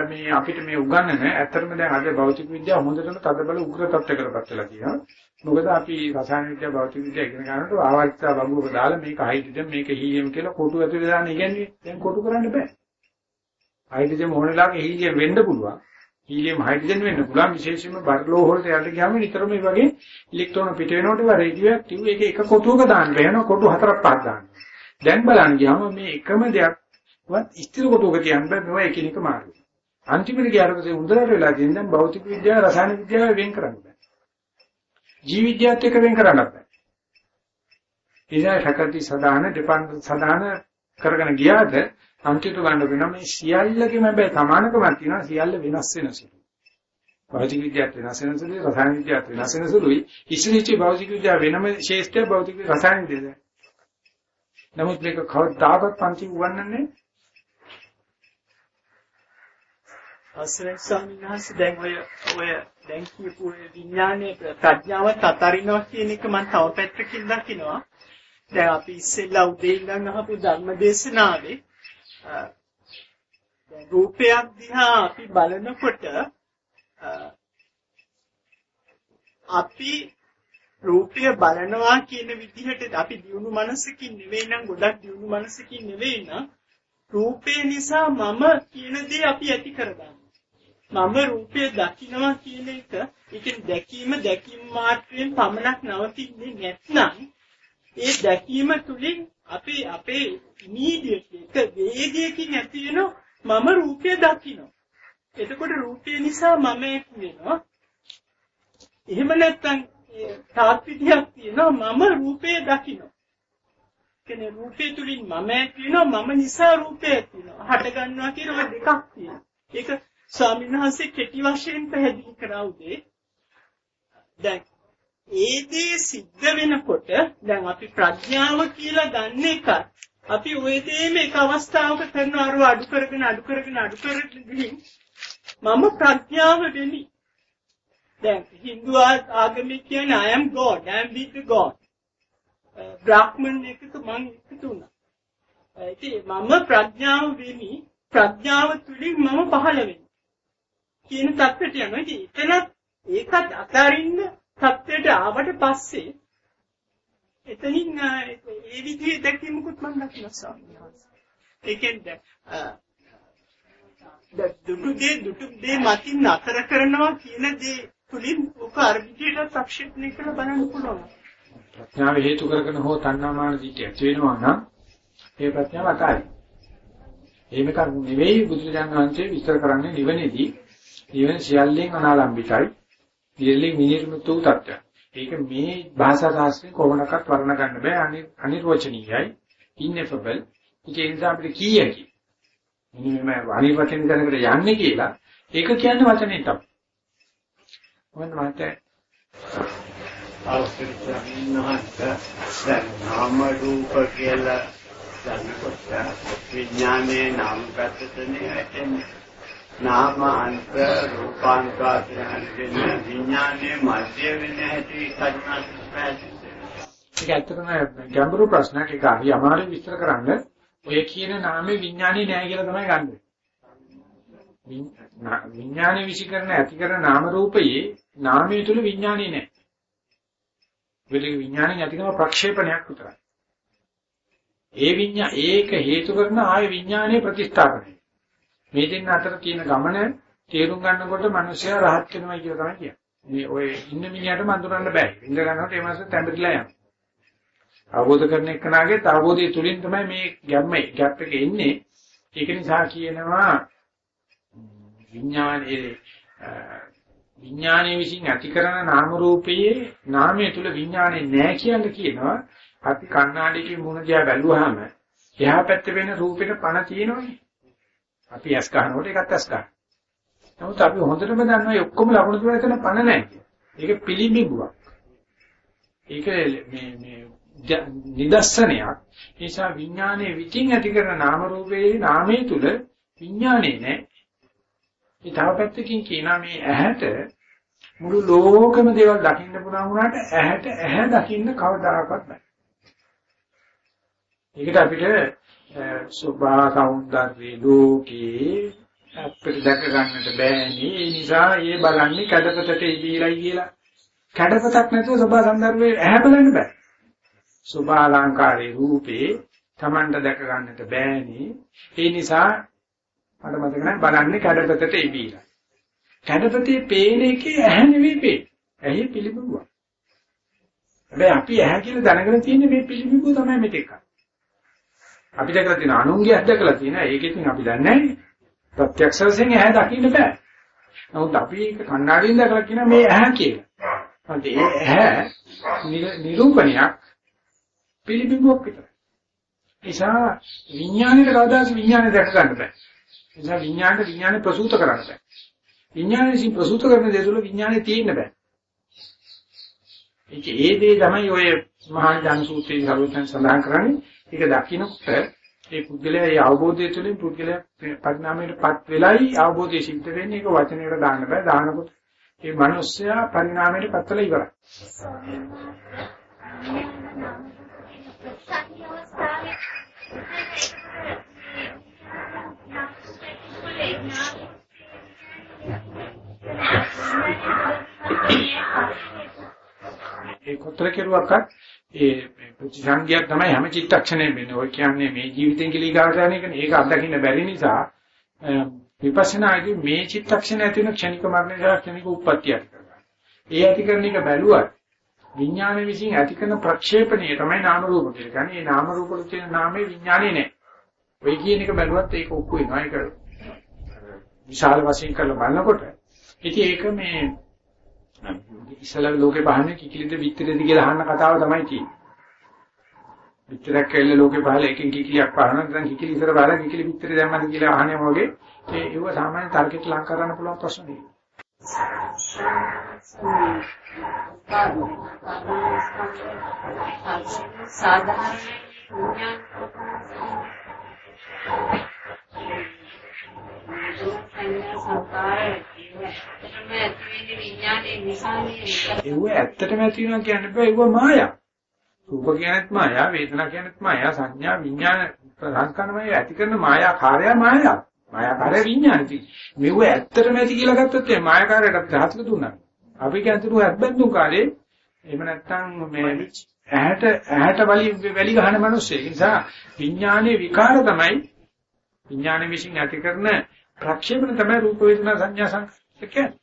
මේ අපිට මේ උගන්වන ඇත්තටම දැන් අද භෞතික විද්‍යාව හොඳටම තදබල උග්‍ර තත්ත්වයකටපත් වෙලා තියෙනවා. මොකද අපි රසායන විද්‍යාව භෞතික විද්‍යාව ඉගෙන ගන්නකොට ආවර්තිත බඹුවක දාලා මේක හයිඩ්‍රජන් මේක හීලියම් කියලා කොටු ඇතුලේ දාන්න ඉගන්නේ. දැන් කොටු කරන්න බෑ. හයිඩ්‍රජන් මොන වෙලාවක හීලියම් වෙන්න පුළුවන්. හීලියම් හයිඩ්‍රජන් වෙන්න පුළුවන් විශේෂයෙන්ම බර්ලෝ වලට යට ගියාම නිතරම මේ වගේ ඉලෙක්ට්‍රෝන පිට වෙනකොට ඒවා රේඩියෝ ඇක්ටිව් ඒක එක කොටුවක දාන්න වෙනවා කොටු හතරක් පහක් දාන්න. දැන් බලන්න ගියාම මේ එකම දෙයක් වත් ස්ථිර කොටුවක තියන්න බෑ මේවා එකිනෙක මාරුයි. අන්තිමට ගියාට පස්සේ උන්දරට වෙලා තියෙන දැන් භෞතික විද්‍යාව රසායන විද්‍යාව වෙන් කරන්න බෑ. ජීව විද්‍යාවත් එක්ක වෙන් කරන්න බෑ. ඉතින් ෆැකල්ටි සදාන ඩිපාර්ට්මන්ට් සදාන කරගෙන ගියාද අන්තිමට ගන්න වෙනවා මේ සියල්ලකම හැබැයි සමානකමක් තියෙනවා සියල්ල වෙනස් වෙන සුළු. භෞතික විද්‍යාවත් වෙනස් වෙන සුළුයි රසායන විද්‍යාවත් වෙනස් වෙන සුළුයි. ඉස්ලිචි භෞතික විද්‍යාව වෙනම ශේෂ්ඨ භෞතික රසායන විද්‍යාව. නමුත් මේක කවදාකවත් පන්ති උගන්වන්නේ අසරේ ස්වාමීන් වහන්සේ දැන් ඔය ඔය දැන් කියපු විඥානයේ ප්‍රඥාවත් අතරිනවා කියන එක මම තව පැත්තකින් දකිනවා. දැන් අපි ඉස්සෙල්ලා උදේ ඉඳන් අහපු ධර්මදේශනාවේ රූපයක් දිහා අපි බලනකොට අපි රූපය බලනවා කියන විදිහට අපි දියුණු මනසකින් නෙවෙයි නම් ගොඩක් දියුණු මනසකින් නෙවෙයි නම් රූපේ නිසා මම කියන දේ අපි ඇති කරගන්නවා. මම රූපය දකිනවා කියන එක ඒකෙන් දැකීම දැකීම මාත්‍රයෙන් පමණක් නවතින්නේ නැත්නම් ඒ දැකීම තුලින් අපි අපේ ඉමීඩියට් එක වේගයකින් ඇති වෙන මම රූපය දකිනවා. එතකොට රූපය නිසා මම වෙනවා. එහෙම නැත්නම් තාත් විදියක් තියෙනවා මම රූපය දකිනවා. කියන්නේ රූපය තුලින් මම ඇතිවෙනවා මම නිසා රූපය ඇතිවෙනවා. හට ගන්නවා කියන ඔය දෙකක් තියෙනවා. ඒක ස්වාමීන් වහන්සේ කෙටි වශයෙන් පැහැදිලි කරා උදේ. දැන් ඒ දේ සිද්ධ වෙනකොට දැන් අපි ප්‍රඥාව කියලා ගන්න එක අපි ওই දේම එක අවස්ථාවක කරන අරව අඩු කරගෙන අඩු කරගෙන අඩු කරගෙන ගිහින් මම ප්‍රඥාව වෙමි. දැන් Hindu ආගමේ කියන I am God, I am with God. බ්‍රාහ්මණ එකට මම එකතු වුණා. ඉතින් මම ප්‍රඥාව වෙමි. ප්‍රඥාව තුලින් මම පහළ වෙමි. කියන තත්ත්වයට යනවා. ඉතින් එතන ඒකත් අතරින්නේ தත්ත්වයට ආවට පස්සේ එතනින් ඒ විදිහේ දැකීමකුත් මම දකිනවා ස්වාමීන් වහන්සේ. ඒ කියන්නේ දුටු දේ දුටු දේ මතින් නතර කරනවා කියන දේ තුලින් ඔක අර විදිහට ප්‍රක්ෂේපණය කරලා බලන්න පුළුවන්. ප්‍රඥාව හේතු කරගෙන හෝ තණ්හාමාන දිට්ඨිය ඇති වෙනවා නම් ඒ ප්‍රඥාව අතාරින්. එහෙම කරු නෙවෙයි බුදුරජාණන් වහන්සේ විස්තර කරන්නේ නිවනේදී නිවන සියල්ලෙන් අනාලම්බිතයි. සියල්ලෙන් විනිර්මුක්ත වූ තත්ත්වය. ඒක මේ භාෂා ශාස්ත්‍රයෙන් කොහොමඩක්වත් වර්ණ ගන්න බෑ අනිර්වචනීයයි ineffable. ඒ නිසා අපිට කීයකි. මෙන්න මේ අනිර්වචන දැනකට යන්නේ කියලා ඒක කියන්නේ වචනේ තමයි. මොකද මහත්තයා අවස්ථින්නාට දැන් නාම රූප කියලා දැනකොට විඥානයේ නාම පැත්තනේ එන්නේ නාම අන්ත රූපාන්ත ආදී විඥානයේ මැද වෙන හැටි කරුණාත් පැහැදිලි ඒක ඇත්තටම ගැඹුරු ප්‍රශ්නයක් ඒක හරි අමාරුයි විස්තර කරන්න. ඔය කියන නාමේ විඥානේ නෑ කියලා තමයි ගන්න. විඥානේ විශ්ිකරණ ඇති කරන නාම රූපයේ නාමයේ තුල විඥානේ නෑ. වෙලෙක විඥානේ ඇති කරන ප්‍රක්ෂේපණයක් විතරයි. ඒ විඥා ඒක හේතු කරන ආය විඥානයේ ප්‍රතිස්ථාපනය. මේ දෙන්න අතර තියෙන ගමන තේරුම් ගන්නකොට මිනිස්සයා rahat වෙනවා කියලා තමයි කියන්නේ. මේ ඔය ඉන්න මිනිහට මඳුරන්න බෑ. ඉඳ ගන්නකොට ඒ මාසෙ තැඹිරිලා යනවා. අවබෝධ කරන එකනාගේ අවබෝධය තුලින් තමයි මේ ගැම්මේ ගැප් එක එන්නේ. ඒක නිසා කියනවා විඥානයේ විඥානයේ විසින් ඇති කරන නාම රූපයේ නාමයේ තුල විඥානේ නැහැ කියන්නේ කියනවා. අපි කණ්ණාඩියකින් මුණ දිහා බැලුවාම එහා පැත්තේ වෙන රූපෙට පණ තියෙනවනේ. අපි ඇස් ගන්නකොට ඒකත් ඇස් ගන්න. නමුත් අපි හොඳටම දන්නවා මේ ඔක්කොම ලකුණු තුන එතන පණ නැහැ කියලා. ඒක පිළිඹුවක්. ඒක මේ මේ නිදර්ශනයක්. නිසා විඥානයේ විචින් ඇති කරන නාම රූපේ නාමයේ තුල විඥානේ නැහැ. ඒ තව පැත්තකින් කියනවා මේ ඇහැට මුළු ලෝකෙම දේවල් දකින්න පුළුවන් වුණාට ඇහැට ඇහැ දකින්න කවදාකවත් බෑ. ඒකට අපිට සුභා සෞන්දර්ය ලෝකේ අපිට දැක ගන්නට බෑනේ ඒ නිසා ඒ බලන්නේ කඩපතට ඉදීලයි කියලා කඩපතක් නැතුව සුභා සෞන්දර්යයේ ඇහැ බලන්න බෑ සුභා අලංකාරේ රූපේ Tamanට දැක ගන්නට බෑනේ ඒ නිසා මට මතක නැහැ බලන්නේ කඩපතට ඉදීලා කැඩපතේ පේන එකේ ඇහැ නෙවෙයි පේන්නේ. ඇහි පිළිබිඹුවක්. හැබැයි අපි ඇහැ කියලා දැනගෙන තියෙන්නේ මේ පිළිබිඹුව තමයි මෙතෙක්. අපි දැකලා තියෙන අනුන්ගේ ඇහ දැකලා තියෙන ඒකෙන් අපි දන්නේ නැහැ. ප්‍රත්‍යක්ෂ වශයෙන් ඇහැ දකින්න බෑ. නමුත් අපි ඒක කණ්ණාඩියෙන් දැකලා කියන මේ ඇහැ කියලා. හරි ඒ ඇහැ නිරූපණයක් පිළිබිඹුවක් විතරයි. නිසා විඥාණයට කවදාද විඥාණය දැක ගන්න බෑ. නිසා විඥාණයට විඥාණය ප්‍රසූත කරන්න බෑ. විඥාණය විසින් ප්‍රසූත කරන දේ තුළ විඥාණය තියෙන්න බෑ. ඒක ඒ දේ තමයි ඔය මහා ඥාන සූත්‍රයේ සරුවෙන් සඳහන් කරන්නේ. ඒක දකින්නකොට ඒ පුද්ගලයා ඒ අවබෝධය තුළින් පුද්ගලයා පරිණාමයටපත් වෙලයි අවබෝධය සිද්ධ වෙන්නේ. ඒක වචනයකට දාන්න බෑ. දානකොට ඒ මිනිස්සයා පරිණාමයටපත් වෙලා ඉවරයි. ඒ කොතර කෙරුවක්වත් ඒ ප්‍රතිසංගියක් තමයි හැම චිත්තක්ෂණයෙම වෙන්නේ. ඔය කියන්නේ මේ ජීවිතෙන් කියලා ඊගාට යන එකනේ. ඒක අත්දකින්න බැරි නිසා විපස්සනාදී මේ චිත්තක්ෂණ ඇති වෙන ක්ෂණික මරණය සහ ක්ෂණික උප්පත්තිය ඇති කරගන්න. ඒ ඇති කරන එක බැලුවත් විඥාන විසින් ඇති කරන ප්‍රක්ෂේපණය තමයි නාම රූප කියලා. කියන්නේ මේ නාම රූප වල තියෙන නාමේ විඥානේ නෑ. ඔය කියන එක බැලුවත් ඒක ඔක්කො වෙනවා. ඒක විශාල වශයෙන් කරලා බලනකොට ඉතින් ඒක මේ ඉස්සලා ලෝකේ බහන්නේ කිකිලිද විත්තරේද කියලා අහන්න කතාව තමයි තියෙන්නේ. විත්තරක් කියලා ලෝකේ බහලා එකකින් කිකිලියක් පහන නැත්නම් කිකිලි ඉස්සර බහලා කිකිලි විත්තරේ දැම්මද කියලා අහන්නේ මොකේ ඒ ඒව සාමාන්‍ය තර්කයට ලං කරන්න පුළුවන් ප්‍රශ්න නෙවෙයි. සාධාරණ ඒව ඇත්තටම ඇති වෙනවා කියන්න බෑ ඒව මායා. රූප කියනත් මායා, වේදනා කියනත් මායා, සංඥා විඥාන සංස්කරණමය ඇති කරන මායාකාරය මායා. මායාකාරය විඥානති. මේව ඇත්තටම ඇති කියලා ගත්තොත් ඒ මායාකාරයට ඝාතක දුන්නා. අපි කියන්තුරු හැබ්බන්තු කාලේ එහෙම නැත්නම් මේ ඇහැට ඇහැට වලි වැලි ගහන මිනිස්සෙක්. ඒ නිසා විඥානයේ විකාර තමයි විඥාන විශ්ින් ඇති කරන ප්‍රක්ෂේපණ තමයි රූප වේදනා සංඥා සංස්කෘතික කියන්නේ.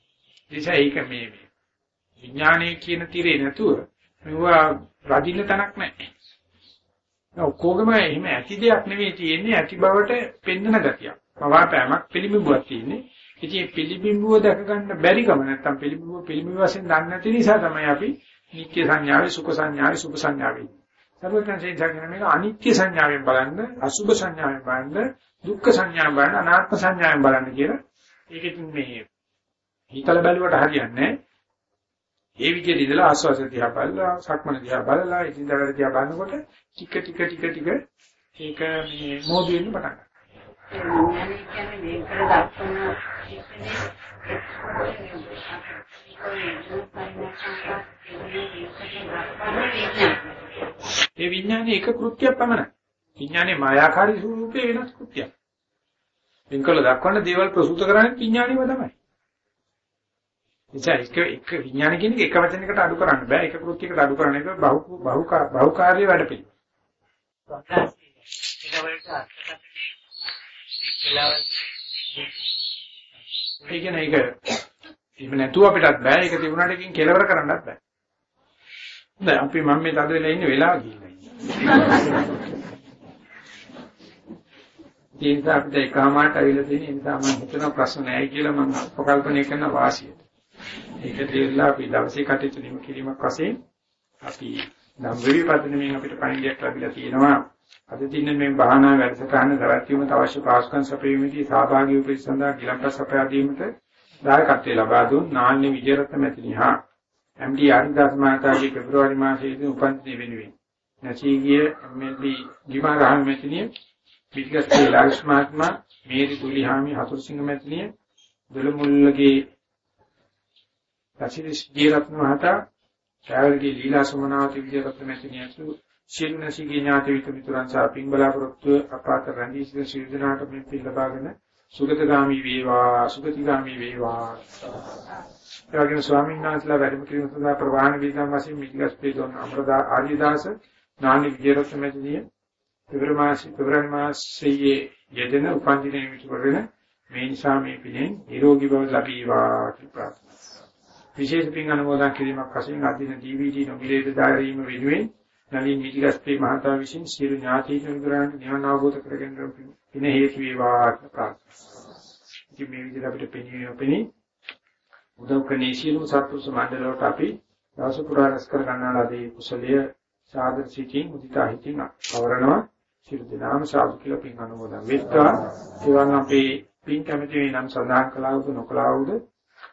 නිසා ඒක මේ විඥානයේ කියන tire නැතුව මේවා රදින්න තනක් නැහැ. ඔක්කොගම එහෙම ඇති දෙයක් නෙවෙයි තියෙන්නේ ඇති බවට පෙන්වන ගතියක්. පවාපෑමක් පිළිඹුවක් තියෙන්නේ. ඉතින් පිළිඹුව දැක ගන්න බැරි කම නැත්තම් පිළිඹුව පිළිඹුව වශයෙන් දන්නේ නැති නිසා තමයි අපි නිත්‍ය සංඥාවේ සුඛ සංඥාවේ සුභ සංඥාවේ. සර්වඥයන් කියන මේක අනිත්‍ය සංඥාවෙන් බලන්න, අසුභ සංඥාවෙන් බලන්න, දුක්ඛ සංඥාවෙන් බලන්න, අනාත්ම සංඥාවෙන් බලන්න කියලා. ඒකෙන් මේ හිතල බැලුවට හරියන්නේ ඒ විදිහට ඉඳලා ආස්වාස දිහා බලලා, සක්මන දිහා බලලා, ඉතින් දවල් දිහා බලනකොට ටික ටික ටික ටික ඒක මේ මොහොත වෙන්න පටන් ගන්නවා. කියන්නේ මේකට දක්වන ඒ විඥානේ එක කෘත්‍යයක් පමණයි. විඥානේ මායාකාරී ස්වරූපේ වෙනස් කෘත්‍යයක්. වෙන්කල දක්වන දේවල් ප්‍රසූත කරන්නේ විඥානේම තමයි. එචා එක එක විඥාන කියන එක එක වචනයකට අඩු කරන්න බෑ. එක කෘත්‍යයකට අඩු කරන එක බහු බහු බහුකාර්ය වැඩ පිළිවෙල. ඒ කියන්නේ ඒක එහෙම නැතුව අපිටත් බෑ. ඒක තිබුණාට එකකින් කෙලවර කරන්නත් බෑ. හොඳයි අපි මම මේ තද වෙලා ඉන්නේ වෙලාව ගිහිල්ලා ඉන්නේ. ඒ නිසා අපිට එකමාරට අවිල තියෙන නිසා මම හිතන ප්‍රශ්න නැහැ කියලා මම උපකල්පනය කරන වාසිය. ඒක දෙවිලා අපි දවසේ කටයුතු නිම කිරීමක් වශයෙන් අපි නම් විවිපදිනමින් අපිට පණිවිඩයක් ලැබිලා තියෙනවා. අද දින මේ භාවනා වැඩසටහන දවල්වීමට අවශ්‍ය පාස්කම් සපයීමේදී සහභාගී වූ පිරිසඳා ගිලම්පස සපයා දීමට දායකත්වයේ ලබා දුන් නාන්‍ය විජයරත්න මැතිණිහා එම්.ඩී. ආරිදාස් මහතාගේ පෙබරවාරි මාසයේදී උපන්දින වෙනුවෙන් නැසීගිය එම්.එල්.ඩී. ගිමාරහන් මැතිණිය පිටිගස්සේ ලාල්ස් මහත්මයා මේරි දුලිහාමි හතුරුසිංහ මැතිණිය දොළමුල්ලගේ රසිරිස් ජීරත්න මහතා ශාවර්ගී ලීලා සුමනාවති විජයරත්න මැතිණිය සිල්නසිගේ ඥාති විතු මිතුරන් සහ පින් බලාපොරොත්තු අපාත රැඳී සිටින සියලුනාට මේ පින් ලබාගෙන සුගතගාමි වේවා සුගතිගාමි වේවා එවැගේම ස්වාමීන් වහන්සේලා වැඩම කිරීම සඳහා ප්‍රවාහන වීදම් වශයෙන් මිත්‍යස් පේදොන් අමරදා ආදිදාස නානි විජයරත්න මැතිණිය පෙබරවාරි මාසයේ යෙදෙන උපන්දිනයේ විතර වෙන මේ නිසා මේ පිනෙන් නිරෝගී බව ලැබීවා කියලා ප්‍රාර්ථනා. විශේෂ පින් අනුමෝදන් කිරීමක් වශයෙන් අදින DVD නොමිලේට දාරීම වෙනුවෙන් නලින් මිටිගස්පේ මහතා විසින් සියලු ඥාතීන් විග්‍රහණ නිවන අවබෝධ කරගෙන පින හේතු වේවා කියලා ප්‍රාර්ථනා. ඉතින් මේ විදිහට අපිට පෙනී නොපෙනී උදව් කරන්නේ සියලු සත්පුරුෂ මණ්ඩලයට අපි දවස පුරා රැස් කර ගන්නාලාදී කුසලයේ සාදර සිටින් මුදිතා හිතින් අවරණව සියලු දෙනාම සාදු කියලා පින් අනුමෝදන් වෙත්වා. ඒවන් අපේ පින් කැමති නම් සඳහන් කළා වුද නොකළා වුද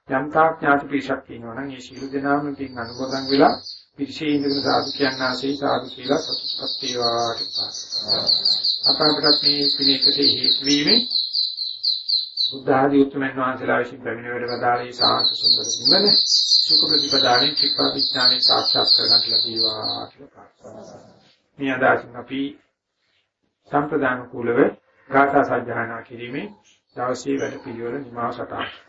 යම්තා ඥාති පිරිසක් ඉන්නවා නම් ඒ සියලු දෙනාම පින් අනුමෝදන් වෙලා පිරිසේ ඉඳගෙන සාදු කියන්න ආසේ සාදු කියලා සතුටුපත් වේවා කියලා. අපරාපට මේ පිනේකේ හේතු වීමෙන් බුද්ධ ආදී උතුම්යන් වහන්සේලා විසින් පැමිණ වැඩ වදාළේ සාන්ත සුන්දර සිංහල සුඛ ප්‍රතිපදාවෙන් ත්‍රිපා විඥානේ සාක්ෂාත් කරගන්න ලැබීවා කියලා ප්‍රාර්ථනා. මේ අදාසින් අපි සම්ප්‍රදාන කුලව ගාථා සජ්ජායනා කිරීමේ දවසේ වැඩ පිළිවෙල නිමාව සටහන්.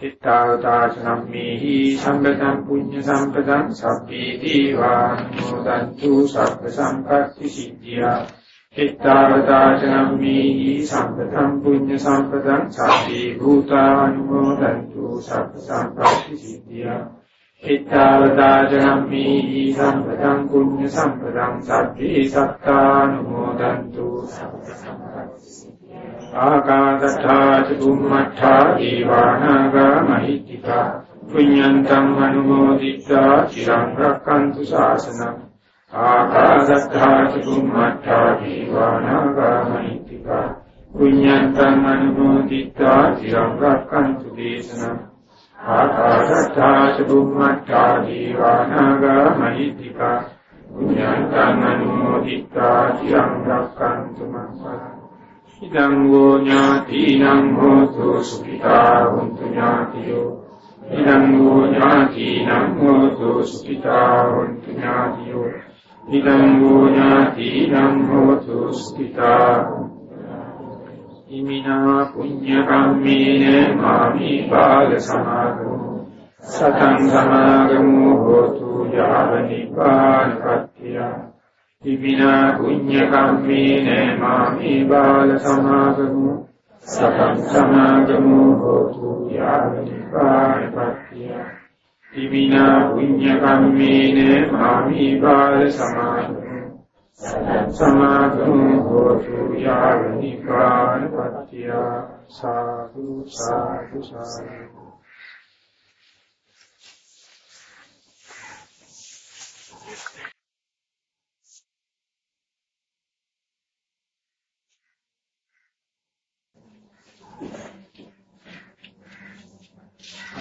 Ittavatasanammehi සම්පතං පුඤ්ඤ සම්පතං සබ්බේ දීවානුමෝදන්තු සබ්බ සම්පත්‍ති සිද්ධියා ittavatasanammehi සම්පතං පුඤ්ඤ සම්පතං සබ්බේ භූතානුමෝදන්තු සබ්බ සම්පත්‍ති සිද්ධියා ittavatasanammehi සම්පතං පුඤ්ඤ සම්පතං සබ්බේ සත්තානුමෝදන්තු සබ්බ සම්පත්‍ති ආකාශත්ථාච බුම්මත්ථා දීවානාගා මහිත්‍තිකා පුඤ්ඤන්තං අනුමෝදිත්වා චිරං රක්ඛන්තු ශාසනං ආකාශත්ථාච බුම්මත්ථා දීවානාගා මහිත්‍තිකා පුඤ්ඤන්තං අනුමෝදිත්වා චිරං රක්ඛන්තු දේශනං ආකාශත්ථාච බුම්මත්ථා දීවානාගා මහිත්‍තිකා පුඤ්ඤන්තං අනුමෝදිත්වා චිරං රක්ඛන්තු මං ඉදං වූ ඥාතිනං හෝතු සුඛිතා හොන්තු ඥාතියෝ ඉදං වූ ඥාතිනං හෝතු සුඛිතා හොන්තු ඥාතියෝ ඉදං වූ ඥාතිනං හෝතු සුඛිතා ඉමිනා පුඤ්ඤ කම්මේන මාමි බාල සමාගමු සතං සමාගමු හෝතු යාව නිපාන පත්‍තිය ඉමිනා පුඤ්ඤ කම්මේන මාමි බාල සමාගමු සතං සමාගමු හෝතු යාවනිපාණපත්තිය ඉමිනා පුඤ්ඤ කම්මේන මාමි බාල සමාගමු සතං සමාගමු හෝතු යාවනිපාණපත්තිය සාදු සාදු සාදු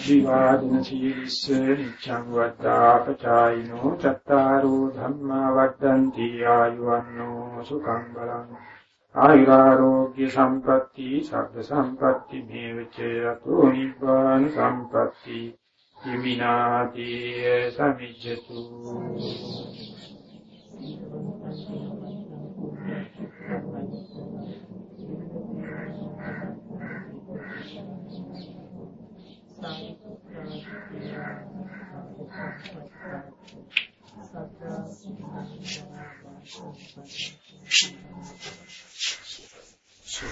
අභිවාදන සීලිස්ස නිච්ඡං වද්දා පචායිනෝ චත්තාරෝ ධම්මා වද්දන්ති ආයුවන්නෝ සුඛං බලං ආයුරාෝග්‍ය සම්පatti සබ්බ සම්පatti මේවච අතෝ නිබ්බාන සම්පatti හිමිනාති සමිජ්ජතු Sure.